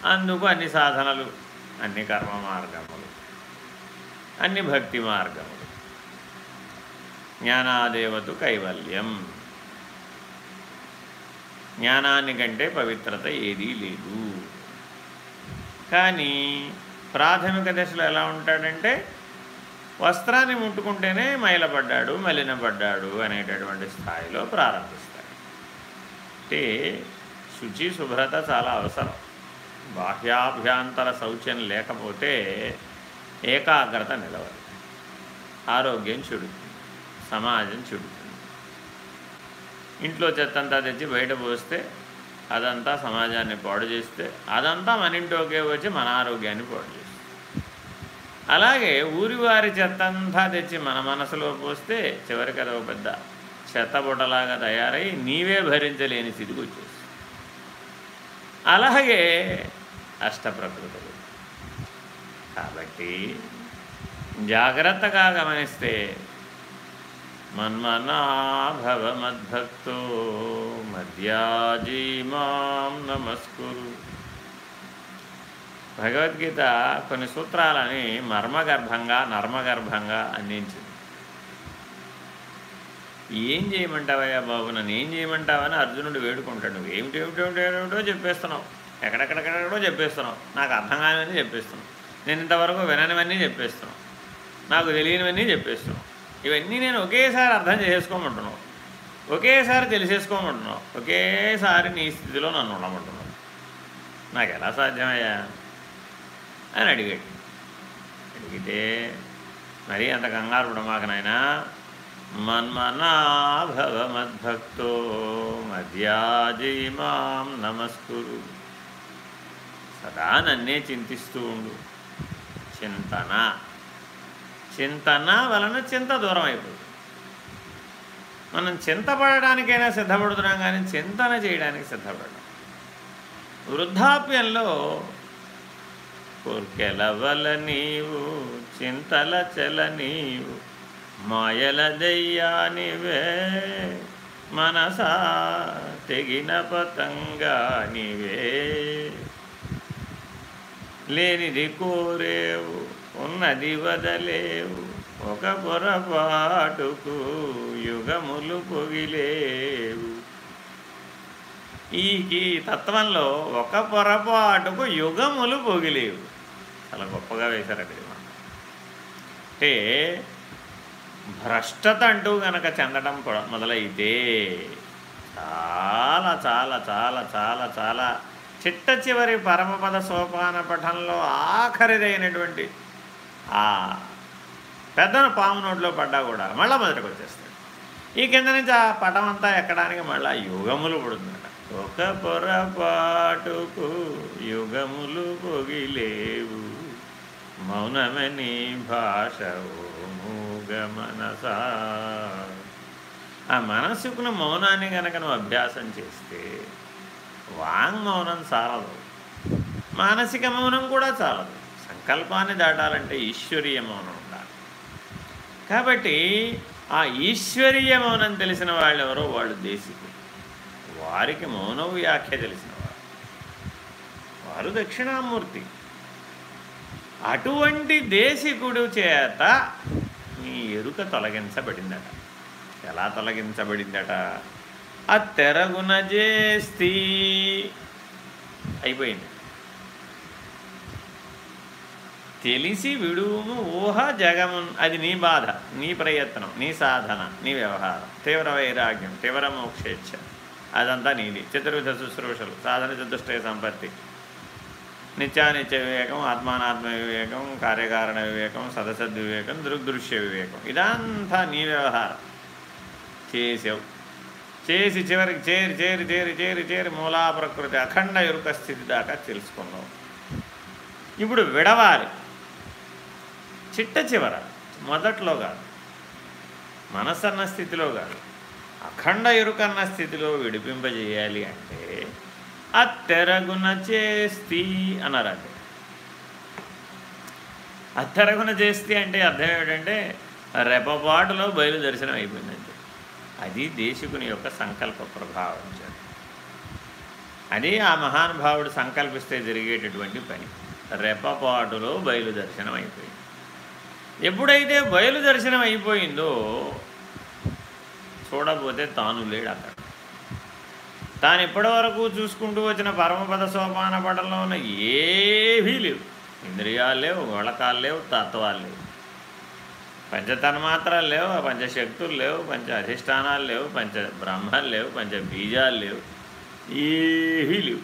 అందుకు అన్ని సాధనలు అన్ని కర్మ మార్గములు అన్ని భక్తి మార్గములు. జ్ఞానాదేవతు కైవల్యం. జ్ఞానాన్ని కంటే పవిత్రత ఏదీ లేదు. కానీ ప్రాథమిక దశలో ఎలా ఉంటాడంటే వస్త్రాన్ని ముట్టుకుంటేనే మైలపడ్డాడు మలినపడ్డాడు అనేటటువంటి స్థాయిలో ప్రారంభిస్తాడు. అంటే శుచి శుభ్రత చాలా అవసరం. బాహ్యాభ్యాంతర శౌచ్యం లేకపోతే ఏకాగ్రత నిలవదు. ఆరోగ్యం చెడుతుంది. సమాజం చెడుతుంది. ఇంట్లో చెత్తంతా తెచ్చి బయట పోస్తే అదంతా సమాజాన్ని పాడు చేస్తే అదంతా మన ఇంట్లోకే వచ్చి మన ఆరోగ్యాన్ని పాడు అలాగే ఊరివారి చెత్తంతా తెచ్చి మన మనసులో పోస్తే చివరికి అదొక పెద్ద చెత్తబుట్టలాగా తయారై నీవే భరించలేని స్థితికి వచ్చేసి అలాగే అష్టప్రకృతులు కాబట్టి జాగ్రత్తగా గమనిస్తే మన్మనాభవ మద్భక్తో మధ్యాజీ మాం నమస్కురు. భగవద్గీత కొన్ని సూత్రాలని మర్మగర్భంగా నర్మగర్భంగా అందించింది. ఏం చేయమంటావయ్యా బాబు? నన్ను ఏం చేయమంటావని అర్జునుడు వేడుకుంటాడు. నువ్వు ఏమిటి ఏమిటి ఏమిటి ఏమిటో చెప్పేస్తున్నావు. ఎక్కడెక్కడెక్కడెక్కడో చెప్పేస్తున్నావు. నాకు అర్థం కానివన్నీ చెప్పేస్తున్నావు. నేను ఇంతవరకు విననివన్నీ చెప్పేస్తున్నావు. నాకు తెలియనివన్నీ చెప్పేస్తున్నావు. ఇవన్నీ నేను ఒకేసారి అర్థం చేసుకోమంటున్నావు. ఒకేసారి తెలిసేసుకోమంటున్నావు. ఒకేసారి నీ స్థితిలో నన్ను ఉండమంటున్నావు. నాకు ఎలా సాధ్యమయ్యా? అని అడిగాడు. అడిగితే మరి అంత కంగారు పడమాకనైనా మన్మనాభవ మద్భక్తో మధ్యాజీ మాం నమస్కురు. సదా నన్నే చింతిస్తూ ఉండు. చింతన. చింతన వలన చింత దూరం అయిపోతుంది మనం చింతపడడానికైనా సిద్ధపడుతున్నాం కానీ చింతన చేయడానికి సిద్ధపడడం. వృద్ధాప్యంలో కోర్కెలవల నీవు చింతల చెల నీవు మాయల దెయ్యానివే మనసా తెగిన పతంగా నీవే. లేనిది కోరేవు ఉన్నది వదలేవు ఒక పొరపాటుకు యుగములు పొగిలేవు. ఈ ఈ తత్వంలో ఒక పొరపాటుకు యుగములు పొగిలేవు. చాలా గొప్పగా వేశారండి అంటే భ్రష్టత అంటూ గనక చెందడం మొదలైతే చాలా చాలా చాలా చాలా చాలా చిట్ట చివరి పరమపద సోపాన పఠంలో ఆఖరిదైనటువంటి ఆ పెద్దను పాము నోట్లో పడ్డా కూడా మళ్ళీ మొదటికి వచ్చేస్తాడు ఈ కింద నుంచి ఆ పటం అంతా ఎక్కడానికి మళ్ళీ యుగములు పుడుతుందట. ఒక పొరపాటుకు యుగములు పొగిలేవు. మౌనమని భాష ముగమనసా ఆ మనస్సుకున్న మౌనాన్ని కనుక నువ్వు అభ్యాసం చేస్తే వాంగ్ మౌనం చాలదు మానసిక మౌనం కూడా చాలదు సంకల్పాన్ని దాటాలంటే ఈశ్వరీయ మౌనం ఉండాలి. కాబట్టి ఆ ఈశ్వరీయ మౌనం తెలిసిన వాళ్ళు ఎవరో వాళ్ళు దేశికులు. వారికి మౌనం వ్యాఖ్య తెలిసిన వారు వారు దక్షిణామూర్తి. అటువంటి దేశికుడు చేత నీ ఎరుక తొలగించబడిందట. ఎలా తొలగించబడిందట? ఆ తెరగున చేస్తీ. అయిపోయింది. తెలిసి విడువును ఊహ జగమున్ అది నీ బాధ నీ ప్రయత్నం నీ సాధన నీ వ్యవహారం తీవ్ర వైరాగ్యం తీవ్ర మోక్షేచ్ఛ. అదంతా నీది. చతుర్విధ శుశ్రూషలు సాధన చతుష్టయ సంపత్తి. నిత్యానిత్య వివేకం ఆత్మానాత్మ వివేకం కార్యకారణ వివేకం సదసద్ వివేకం దృగ్దృశ్య వివేకం. ఇదంతా నీ వ్యవహారం. చేసావు. చేసి చివరికి చేరి చేరి చేరి చేరి చేరి మూలా ప్రకృతి అఖండ ఎరుక స్థితి దాకా తెలుసుకున్నావు. ఇప్పుడు విడవాలి. చిట్ట చివర. మొదట్లో కాదు. మనసన్న స్థితిలో కాదు. అఖండ ఎరుకన్న స్థితిలో విడిపింపజేయాలి అంటే అత్తెరగున చేస్తీ అన్నారండి. అత్తెరగున చేస్తీ అంటే అర్థం ఏమిటంటే రెపపాటులో బయలు దర్శనం అయిపోయిందంటే అది దేశకుని యొక్క సంకల్ప ప్రభావం అది ఆ మహానుభావుడు సంకల్పిస్తే జరిగేటటువంటి పని. రెపపాటులో బయలు దర్శనం అయిపోయింది. ఎప్పుడైతే బయలు దర్శనం అయిపోయిందో చూడబోతే తాను లేడు అక్కడ. తాను ఇప్పటివరకు చూసుకుంటూ వచ్చిన పరమపద సోపాన పటంలో ఉన్న ఏవీ లేవు. ఇంద్రియాలు లేవు గొళకాలు లేవు తత్వాలు లేవు. పంచతన్మాత్రాలు లేవు పంచశక్తులు లేవు పంచ అధిష్టానాలు లేవు పంచ బ్రహ్మలు లేవు పంచ బీజాలు లేవు. ఏవీ లేవు.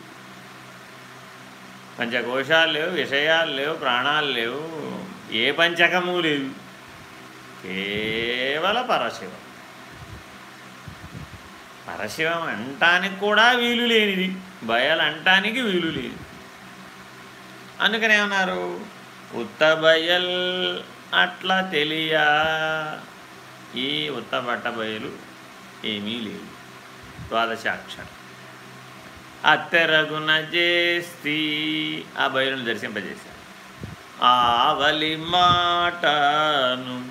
పంచకోశాలు లేవు విషయాలు లేవు ప్రాణాలు లేవు. ఏ పంచకము లేవు. కేవల పరశివం. పరశివం అంటానికి కూడా వీలు లేనిది బయలు అంటానికి వీలు లేదు. అందుకనేమన్నారు ఏమన్నారు? ఉత్తబయల్ అట్లా తెలియా? ఈ ఉత్తబట్ట బయలు ఏమీ లేదు ద్వాదశాక్షరం అత్తెరగున చేస్తీ ఆ బయలును దర్శింపజేశారు. ఆవలి మాటను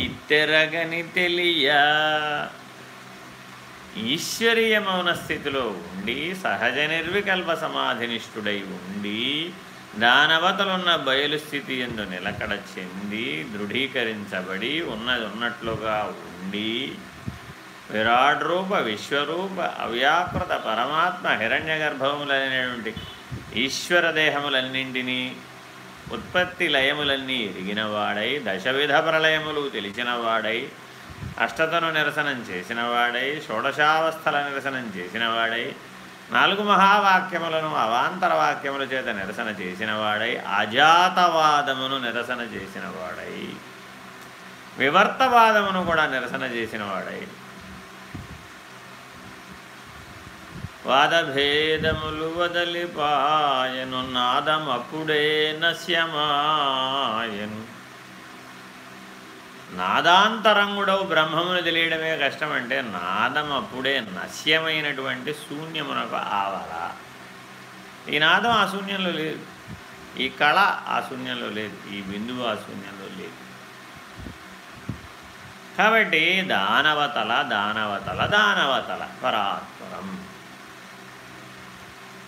ఇత్తెరగని తెలియా? ఈశ్వరీయ మౌన స్థితిలో ఉండి సహజ నిర్వికల్ప సమాధినిష్ఠుడై ఉండి దానవతలున్న బయలు స్థితి ఎందు నిలకడ చెంది దృఢీకరించబడి ఉన్నది ఉన్నట్లుగా ఉండి విరాట్ రూప విశ్వరూప అవ్యాకృత పరమాత్మ హిరణ్య గర్భములైనటువంటి ఈశ్వర దేహములన్నింటినీ ఉత్పత్తి లయములన్నీ ఎరిగినవాడై దశవిధ ప్రళయములు తెలిసినవాడై అష్టతను నిరసనం చేసినవాడై షోడశావస్థల నిరసనం చేసినవాడై నాలుగు మహావాక్యములను అవాంతర వాక్యముల చేత నిరసన చేసినవాడై అజాతవాదమును నిరసన చేసినవాడై వివర్తవాదమును కూడా నిరసన చేసినవాడై వాదభేదములు వదలిపాయను నాదమప్పుడే నశ్యమాయను. నాదాంతరంగుడవు బ్రహ్మమును తెలియడమే కష్టమంటే నాదం అప్పుడే నశ్యమైనటువంటి శూన్యమునకు ఆవల. ఈ నాదం ఆ శూన్యంలో లేదు. ఈ కళ ఆ శూన్యంలో లేదు. ఈ బిందువు ఆ శూన్యంలో లేదు. కాబట్టి దానవతల దానవతల దానవతల పరాత్పరం.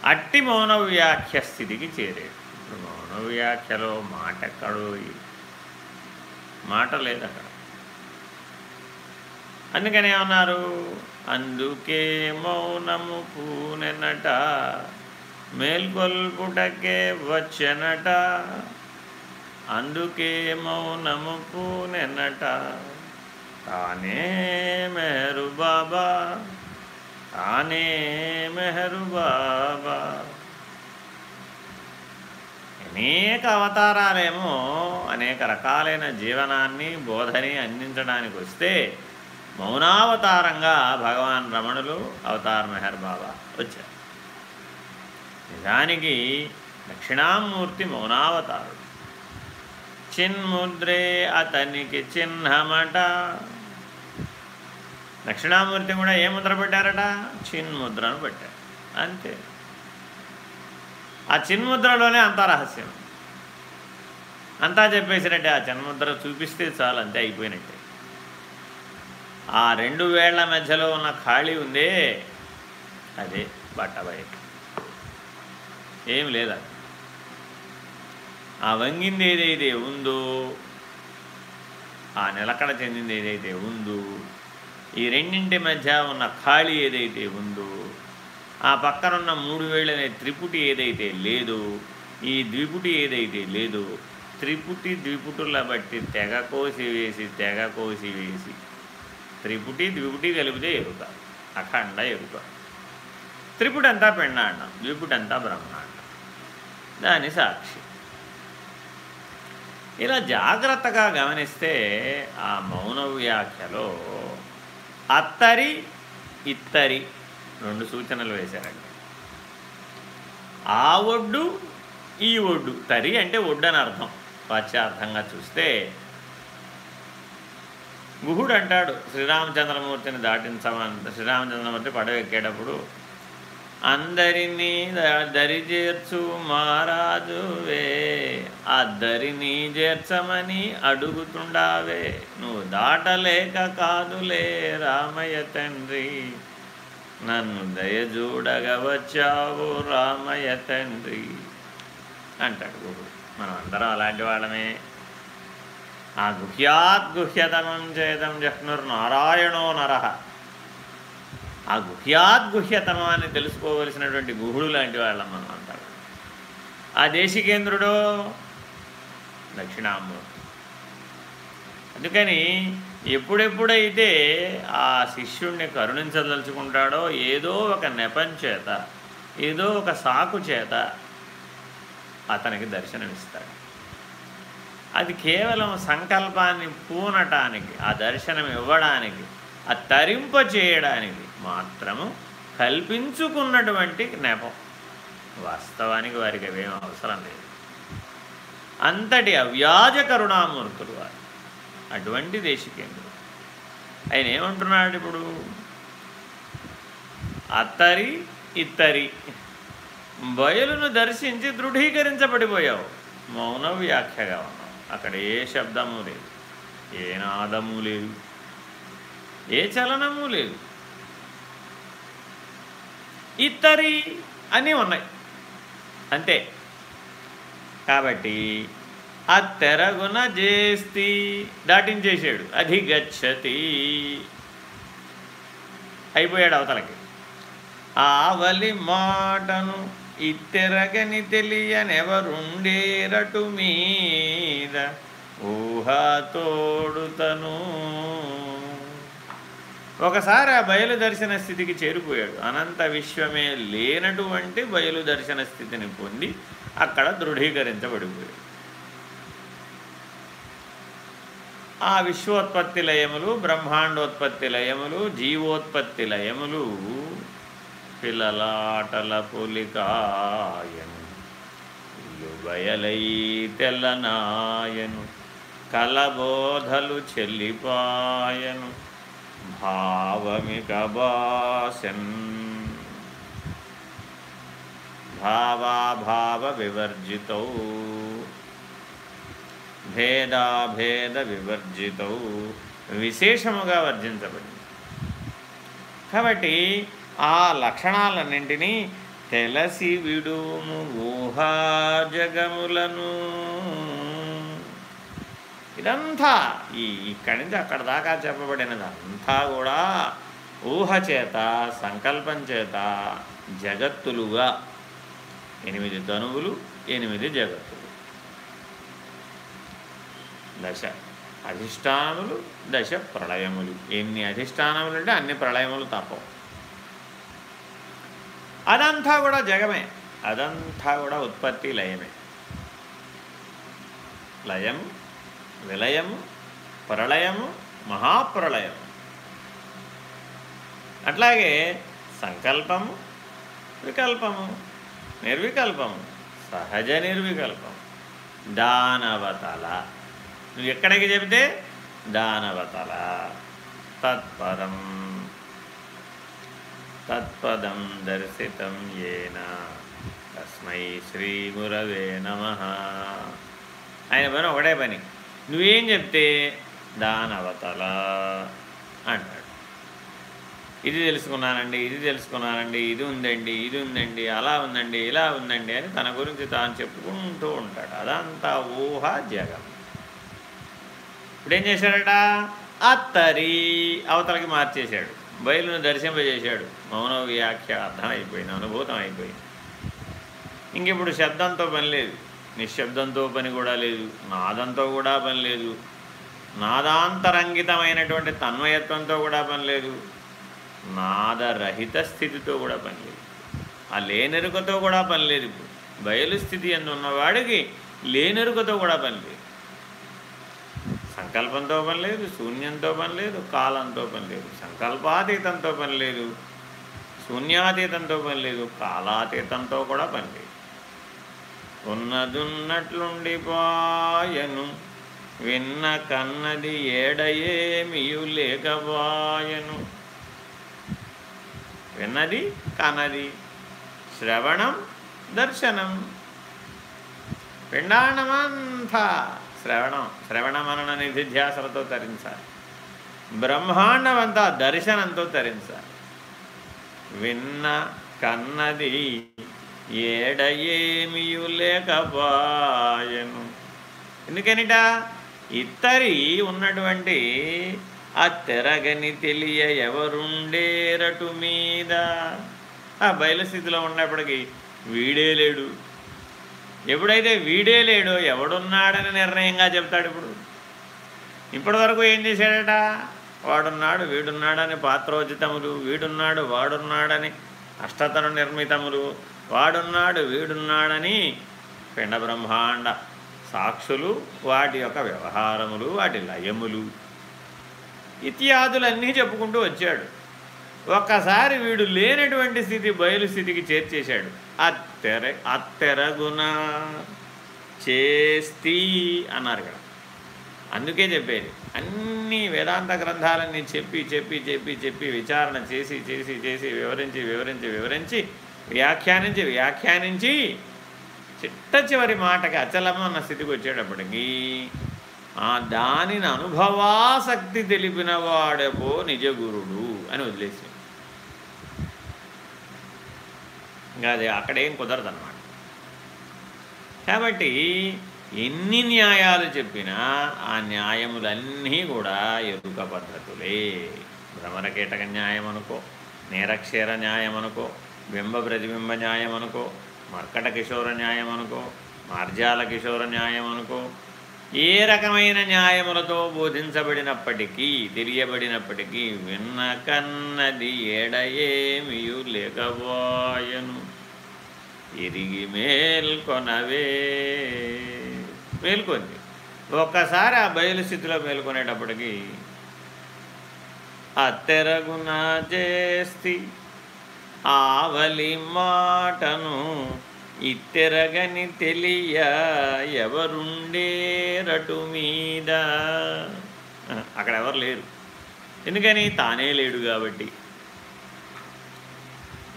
అట్టి మౌనవ్యాఖ్య స్థితికి చేరేడు ఇప్పుడు మౌనవ్యాఖ్యలో మాట ఎక్కడో మాట లేదు అక్కడ అందుకని ఏమన్నారు? అందుకే మౌనము పూనెనట మేల్కొల్పుటకే వచ్చెనట. అందుకే మౌనము పూనెనట. తానే మెహరు బాబా తానే మెహరు బాబా అనేక అవతారాలేమో అనేక రకాలైన జీవనాన్ని బోధని అందించడానికి వస్తే మౌనావతారంగా భగవాన్ రమణులు అవతార్ మెహర్ బాబా వచ్చారు. నిజానికి దక్షిణామూర్తి మౌనావతారుడు. చిన్ముద్రే అతనికి చిహ్నమట. దక్షిణామూర్తి కూడా ఏ ముద్ర పెట్టారట? చిన్ముద్రను పెట్టారు. అంతే. ఆ చిన్ముద్రలోనే అంతా రహస్యం. అంతా చెప్పేసినట్టే ఆ చిన్ముద్ర చూపిస్తే చాలు అంతే అయిపోయినట్టే. ఆ రెండు వేళ్ళ మధ్యలో ఉన్న ఖాళీ ఉందే. అదే బట్ట బయట ఏం లేదా? ఆ వంగింది ఏదైతే ఉందో ఆ నిలకడ చెందింది ఏదైతే ఉందో ఈ రెండింటి మధ్య ఉన్న ఖాళీ ఏదైతే ఉందో ఆ పక్కనున్న మూడు వేళ్ళనే త్రిపుటి ఏదైతే లేదో ఈ ద్విపుటి ఏదైతే లేదో త్రిపుటి ద్విపుటుల బట్టి తెగ కోసి వేసి తెగ కోసి వేసి త్రిపుటి ద్విపుటి కలిపితే ఎరుక అఖండ ఎరుక. త్రిపుటి అంతా పెండాండం ద్విపుటి అంతా బ్రహ్మాండం. దాని సాక్షి. ఇలా జాగ్రత్తగా గమనిస్తే ఆ మౌన వ్యాఖ్యలో అత్తరి ఇత్తరి రెండు సూచనలు వేశారండి. ఆ ఒడ్డు ఈ ఒడ్డు. తరి అంటే ఒడ్డు అని అర్థం. వాచ్యార్థంగా చూస్తే గుహుడు అంటాడు శ్రీరామచంద్రమూర్తిని దాటించమని శ్రీరామచంద్రమూర్తి పడవెక్కేటప్పుడు అందరినీ దరి చేర్చు మహారాజువే ఆ దరిని చేర్చమని అడుగుతుండావే. నువ్వు దాటలేక కాదులే రామయ్య తండ్రి. నన్ను దయజూడగా వచ్చావు రామయ్య తండ్రి అంటాడు గుహుడు. మనం అందరం అలాంటి వాళ్ళమే. ఆ గుహ్యాత్ గుహ్యతమం చేతం జహ్నుర్నారాయణో నరహ ఆ గుహ్యాత్ గుహ్యతమాన్ని తెలుసుకోవలసినటువంటి గుహుడు లాంటి వాళ్ళం మనం అంటారు ఆ దేశికేంద్రుడు దక్షిణామూర్తి. అందుకని ఎప్పుడెప్పుడైతే ఆ శిష్యుణ్ణి కరుణించదలుచుకుంటాడో ఏదో ఒక నెపం చేత ఏదో ఒక సాకు చేత అతనికి దర్శనమిస్తాడు. అది కేవలం సంకల్పాన్ని పూనటానికి ఆ దర్శనం ఇవ్వడానికి ఆ తరింప చేయడానికి మాత్రము కల్పించుకున్నటువంటి నెపం. వాస్తవానికి వారికి అవేం అవసరం లేదు. అంతటి అవ్యాజ కరుణామూర్తులు వారు. అటువంటి దేశికేంద్రుడు ఆయన ఏమంటున్నాడు ఇప్పుడు? అత్తరి ఇత్తరి. బయలును దర్శించి దృఢీకరించబడిపోయావు. మౌన వ్యాఖ్యగా ఉన్నావు అక్కడ ఏ శబ్దము లేదు. ఏ నాదము లేదు. ఏ చలనము లేదు. ఇత్తరి అన్నీ ఉన్నాయి. అంతే. కాబట్టి ఆ తెరగున చేస్తి దాటించేసాడు అధిగచ్చతి. అయిపోయాడు అవతలకి. ఆవలి మాటను ఇత్తెరగని తెలియనెవరుండేరటు మీద ఊహతోడుతను. ఒకసారి ఆ బయలు దర్శన స్థితికి చేరిపోయాడు అనంత విశ్వమే లేనటువంటి బయలు దర్శన స్థితిని పొంది అక్కడ దృఢీకరించబడిపోయాడు. ఆ విశ్వోత్పత్తి లయములు బ్రహ్మాండోత్పత్తి లయములు జీవోత్పత్తి లయములు పిల్లలాటల పులికాయను బయలై తెల్లనాయను కలబోధలు చెల్లిపాయను భావమిక బాసన్ భావాభావ వివర్జితౌ భేదాభేద వివర్జితౌ విశేషముగా వర్జించబడింది. కాబట్టి ఆ లక్షణాలన్నింటినీ తెలసి విడుము ఊహాజగములను ఇదంతా ఈ ఇక్కడి నుంచి అక్కడ దాకా చెప్పబడినది అంతా కూడా ఊహ చేత సంకల్పం చేత జగత్తులుగా. ఎనిమిది తనువులు ఎనిమిది జగత్తు. దశ. అధిష్టానములు దశ ప్రళయములు. ఎన్ని అధిష్టానములు అంటే అన్ని ప్రళయములు తప్పవు. అదంతా కూడా జగమే. అదంతా కూడా ఉత్పత్తి లయమే. లయము విలయము ప్రళయము మహాప్రళయము. అట్లాగే సంకల్పము వికల్పము నిర్వికల్పము సహజ నిర్వికల్పం దానవతల నువ్వు ఎక్కడికి చెబితే దానవతల. తత్పదం. తత్పదం దర్శితం ఏన. తస్మై శ్రీ గురవే నమ. ఆయన పని ఒకటే పని. నువ్వేం చెప్తే దానవతల అంటాడు. ఇది తెలుసుకున్నానండి ఇది తెలుసుకున్నానండి ఇది ఉందండి ఇది ఉందండి అలా ఉందండి ఇలా ఉందండి అని తన గురించి తాను చెప్పుకుంటూ ఉంటాడు. అదంతా ఊహ జగం. ఇప్పుడు ఏం చేశాడట? అత్తరి అవతలకి మార్చేశాడు. బయలును దర్శింపజేశాడు. మౌన వ్యాఖ్య అర్థమైపోయింది అనుభూతం అయిపోయింది ఇంక ఇప్పుడు శబ్దంతో పని లేదు. నిశ్శబ్దంతో పని కూడా లేదు. నాదంతో కూడా పని లేదు. నాదాంతరంగితమైనటువంటి తన్మయత్వంతో కూడా పని లేదు. నాదరహిత స్థితితో కూడా పని లేదు. ఆ లేనెరుకతో కూడా పని లేదు. ఇప్పుడు బయలు స్థితి ఎందు ఉన్నవాడికి లేనెరుకతో కూడా పని లేదు. సంకల్పంతో పని లేదు శూన్యంతో పని లేదు కాలంతో పని లేదు. సంకల్పాతీతంతో పని లేదు శూన్యాతీతంతో పని లేదు కాలాతీతంతో కూడా పని లేదు. ఉన్నదున్నట్లుండిపాయను విన్న కన్నది ఏడయేమియు లేకపాయను. విన్నది కన్నది శ్రవణం దర్శనం. పిండాండమంతా శ్రవణం శ్రవణమనన నిధిధ్యాసలతో తరించాలి. బ్రహ్మాండమంతా దర్శనంతో తరించాలి. విన్న కన్నది ఏడయేమియు లేకపాయను. ఎందుకనిట? ఇత్తరి ఉన్నటువంటి ఆ తెరగని తెలియ ఎవరుండేరటు మీద? ఆ బయలుస్థితిలో ఉన్నప్పటికీ వీడే లేడు. ఎప్పుడైతే వీడే లేడో ఎవడున్నాడని నిర్ణయంగా చెప్తాడు ఇప్పుడు. ఇప్పటివరకు ఏం చేశాడట? వాడున్నాడు వీడున్నాడని పాత్రోచితములు వీడున్నాడు వాడున్నాడని అష్టతను నిర్మితములు వాడున్నాడు వీడున్నాడని పిండ బ్రహ్మాండ సాక్షులు వాటి యొక్క వ్యవహారములు వాటి లయములు ఇత్యాదులన్నీ చెప్పుకుంటూ వచ్చాడు. ఒక్కసారి వీడు లేనటువంటి స్థితి బయలు స్థితికి చేర్చేశాడు అత్తెర అత్తెరగున చేస్తీ అన్నారు ఇక్కడ అందుకే చెప్పేది. అన్ని వేదాంత గ్రంథాలన్నీ చెప్పి చెప్పి చెప్పి చెప్పి విచారణ చేసి చేసి చేసి వివరించి వివరించి వివరించి వ్యాఖ్యానించి వ్యాఖ్యానించి చిట్ట చివరి మాటకి అచలమన్న స్థితికి వచ్చేటప్పటికీ ఆ దానిని అనుభవాసక్తి తెలిపిన వాడెపో నిజగురుడు. అని వదిలేసి. ఇంకా అది అక్కడేం కుదరదన్నమాట. కాబట్టి ఎన్ని న్యాయాలు చెప్పినా ఆ న్యాయములన్నీ కూడా ఎరుక పద్ధతులే. భ్రమరకీటక న్యాయం అనుకో నేరక్షేర న్యాయం అనుకో బింబ ప్రతిబింబ న్యాయం అనుకో మర్కట కిషోర న్యాయం అనుకో మార్జాల కిషోర న్యాయం అనుకో ఏ రకమైన న్యాయములతో బోధించబడినప్పటికీ తెలియబడినప్పటికీ విన్న కన్నది ఏడయేమియు లేకవాయను ఎరిగి మేల్కొనవే. మేల్కొంది. ఒక్కసారి ఆ బయలు స్థితిలో మేల్కొనేటప్పటికీ అత్తెరగున చేస్తి ఆవలి మాటను ఇత్తెరగని తెలియ ఎవరుండేరటు మీద? అక్కడ ఎవరు లేరు. ఎందుకని? తానే లేడు కాబట్టి.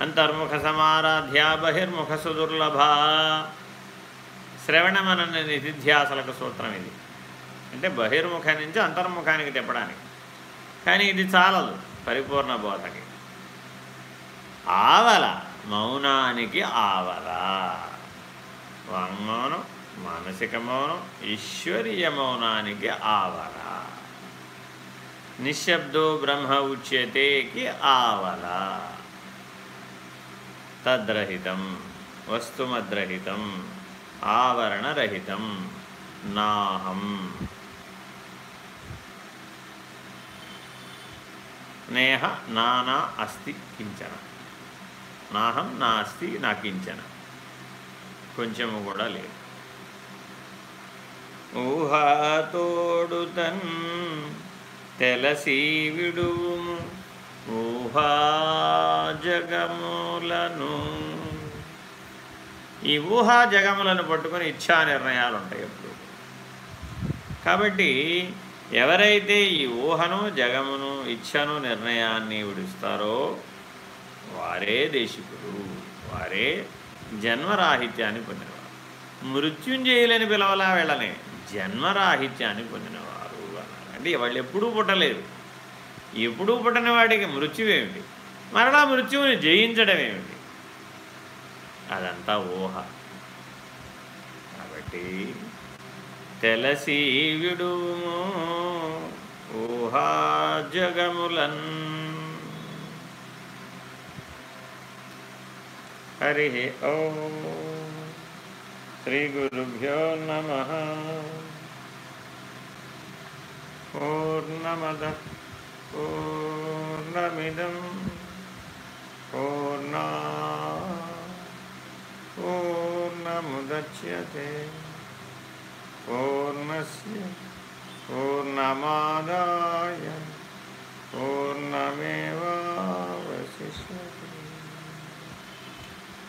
అంతర్ముఖ సమారాధ్య బహిర్ముఖ సుదుర్లభ. శ్రవణమనన్న నిధిధ్యాసలకు సూత్రం ఇది. అంటే బహిర్ముఖ నుంచి అంతర్ముఖానికి తిప్పడానికి. కానీ ఇది చాలదు పరిపూర్ణ బోధకి. ఆవల మౌనానికి ఆవల వాంగ్మౌనం మానసిక మౌనం ఈశ్వరీయ మౌనానికి ఆవల నిశ్శబ్దో బ్రహ్మ ఉచ్యతేకి ఆవల తద్రహితం వస్తుమద్రహితం ఆవరణరహితం నాహం. నేహ నానా అస్తి కించన. నాహం నాస్తి నాకించన. కొంచెము కూడా లేదు. ఊహాతోడుతన్ తెలసి విడుము ఊహా జగములను ఈ ఊహా జగములను పట్టుకొని ఇచ్ఛా నిర్ణయాలు ఉంటాయి ఎప్పుడు. కాబట్టి ఎవరైతే ఈ ఊహను జగమును ఇచ్ఛను నిర్ణయాన్ని విడుస్తారో వారే దేశికులు వారే జన్మరాహిత్యాన్ని పొందినవారు. మృత్యుంజయులని పిలవలా వెళ్ళనే జన్మరాహిత్యాన్ని పొందినవారు అన్నారు. అంటే వాళ్ళు ఎప్పుడూ పుట్టలేదు. ఎప్పుడూ పుట్టిన వాడికి మృత్యువేమిటి మరలా మృత్యువుని జయించడం ఏమిటి? అదంతా ఊహ. కాబట్టి తెలసి ఊహా జగములన్ हरि ओ श्रीगुरुभ्यो नम। पूर्णमदः पूर्णमिदं पूर्णा पूर्णमुदच्यते। पूर्णस्य पूर्णमादाय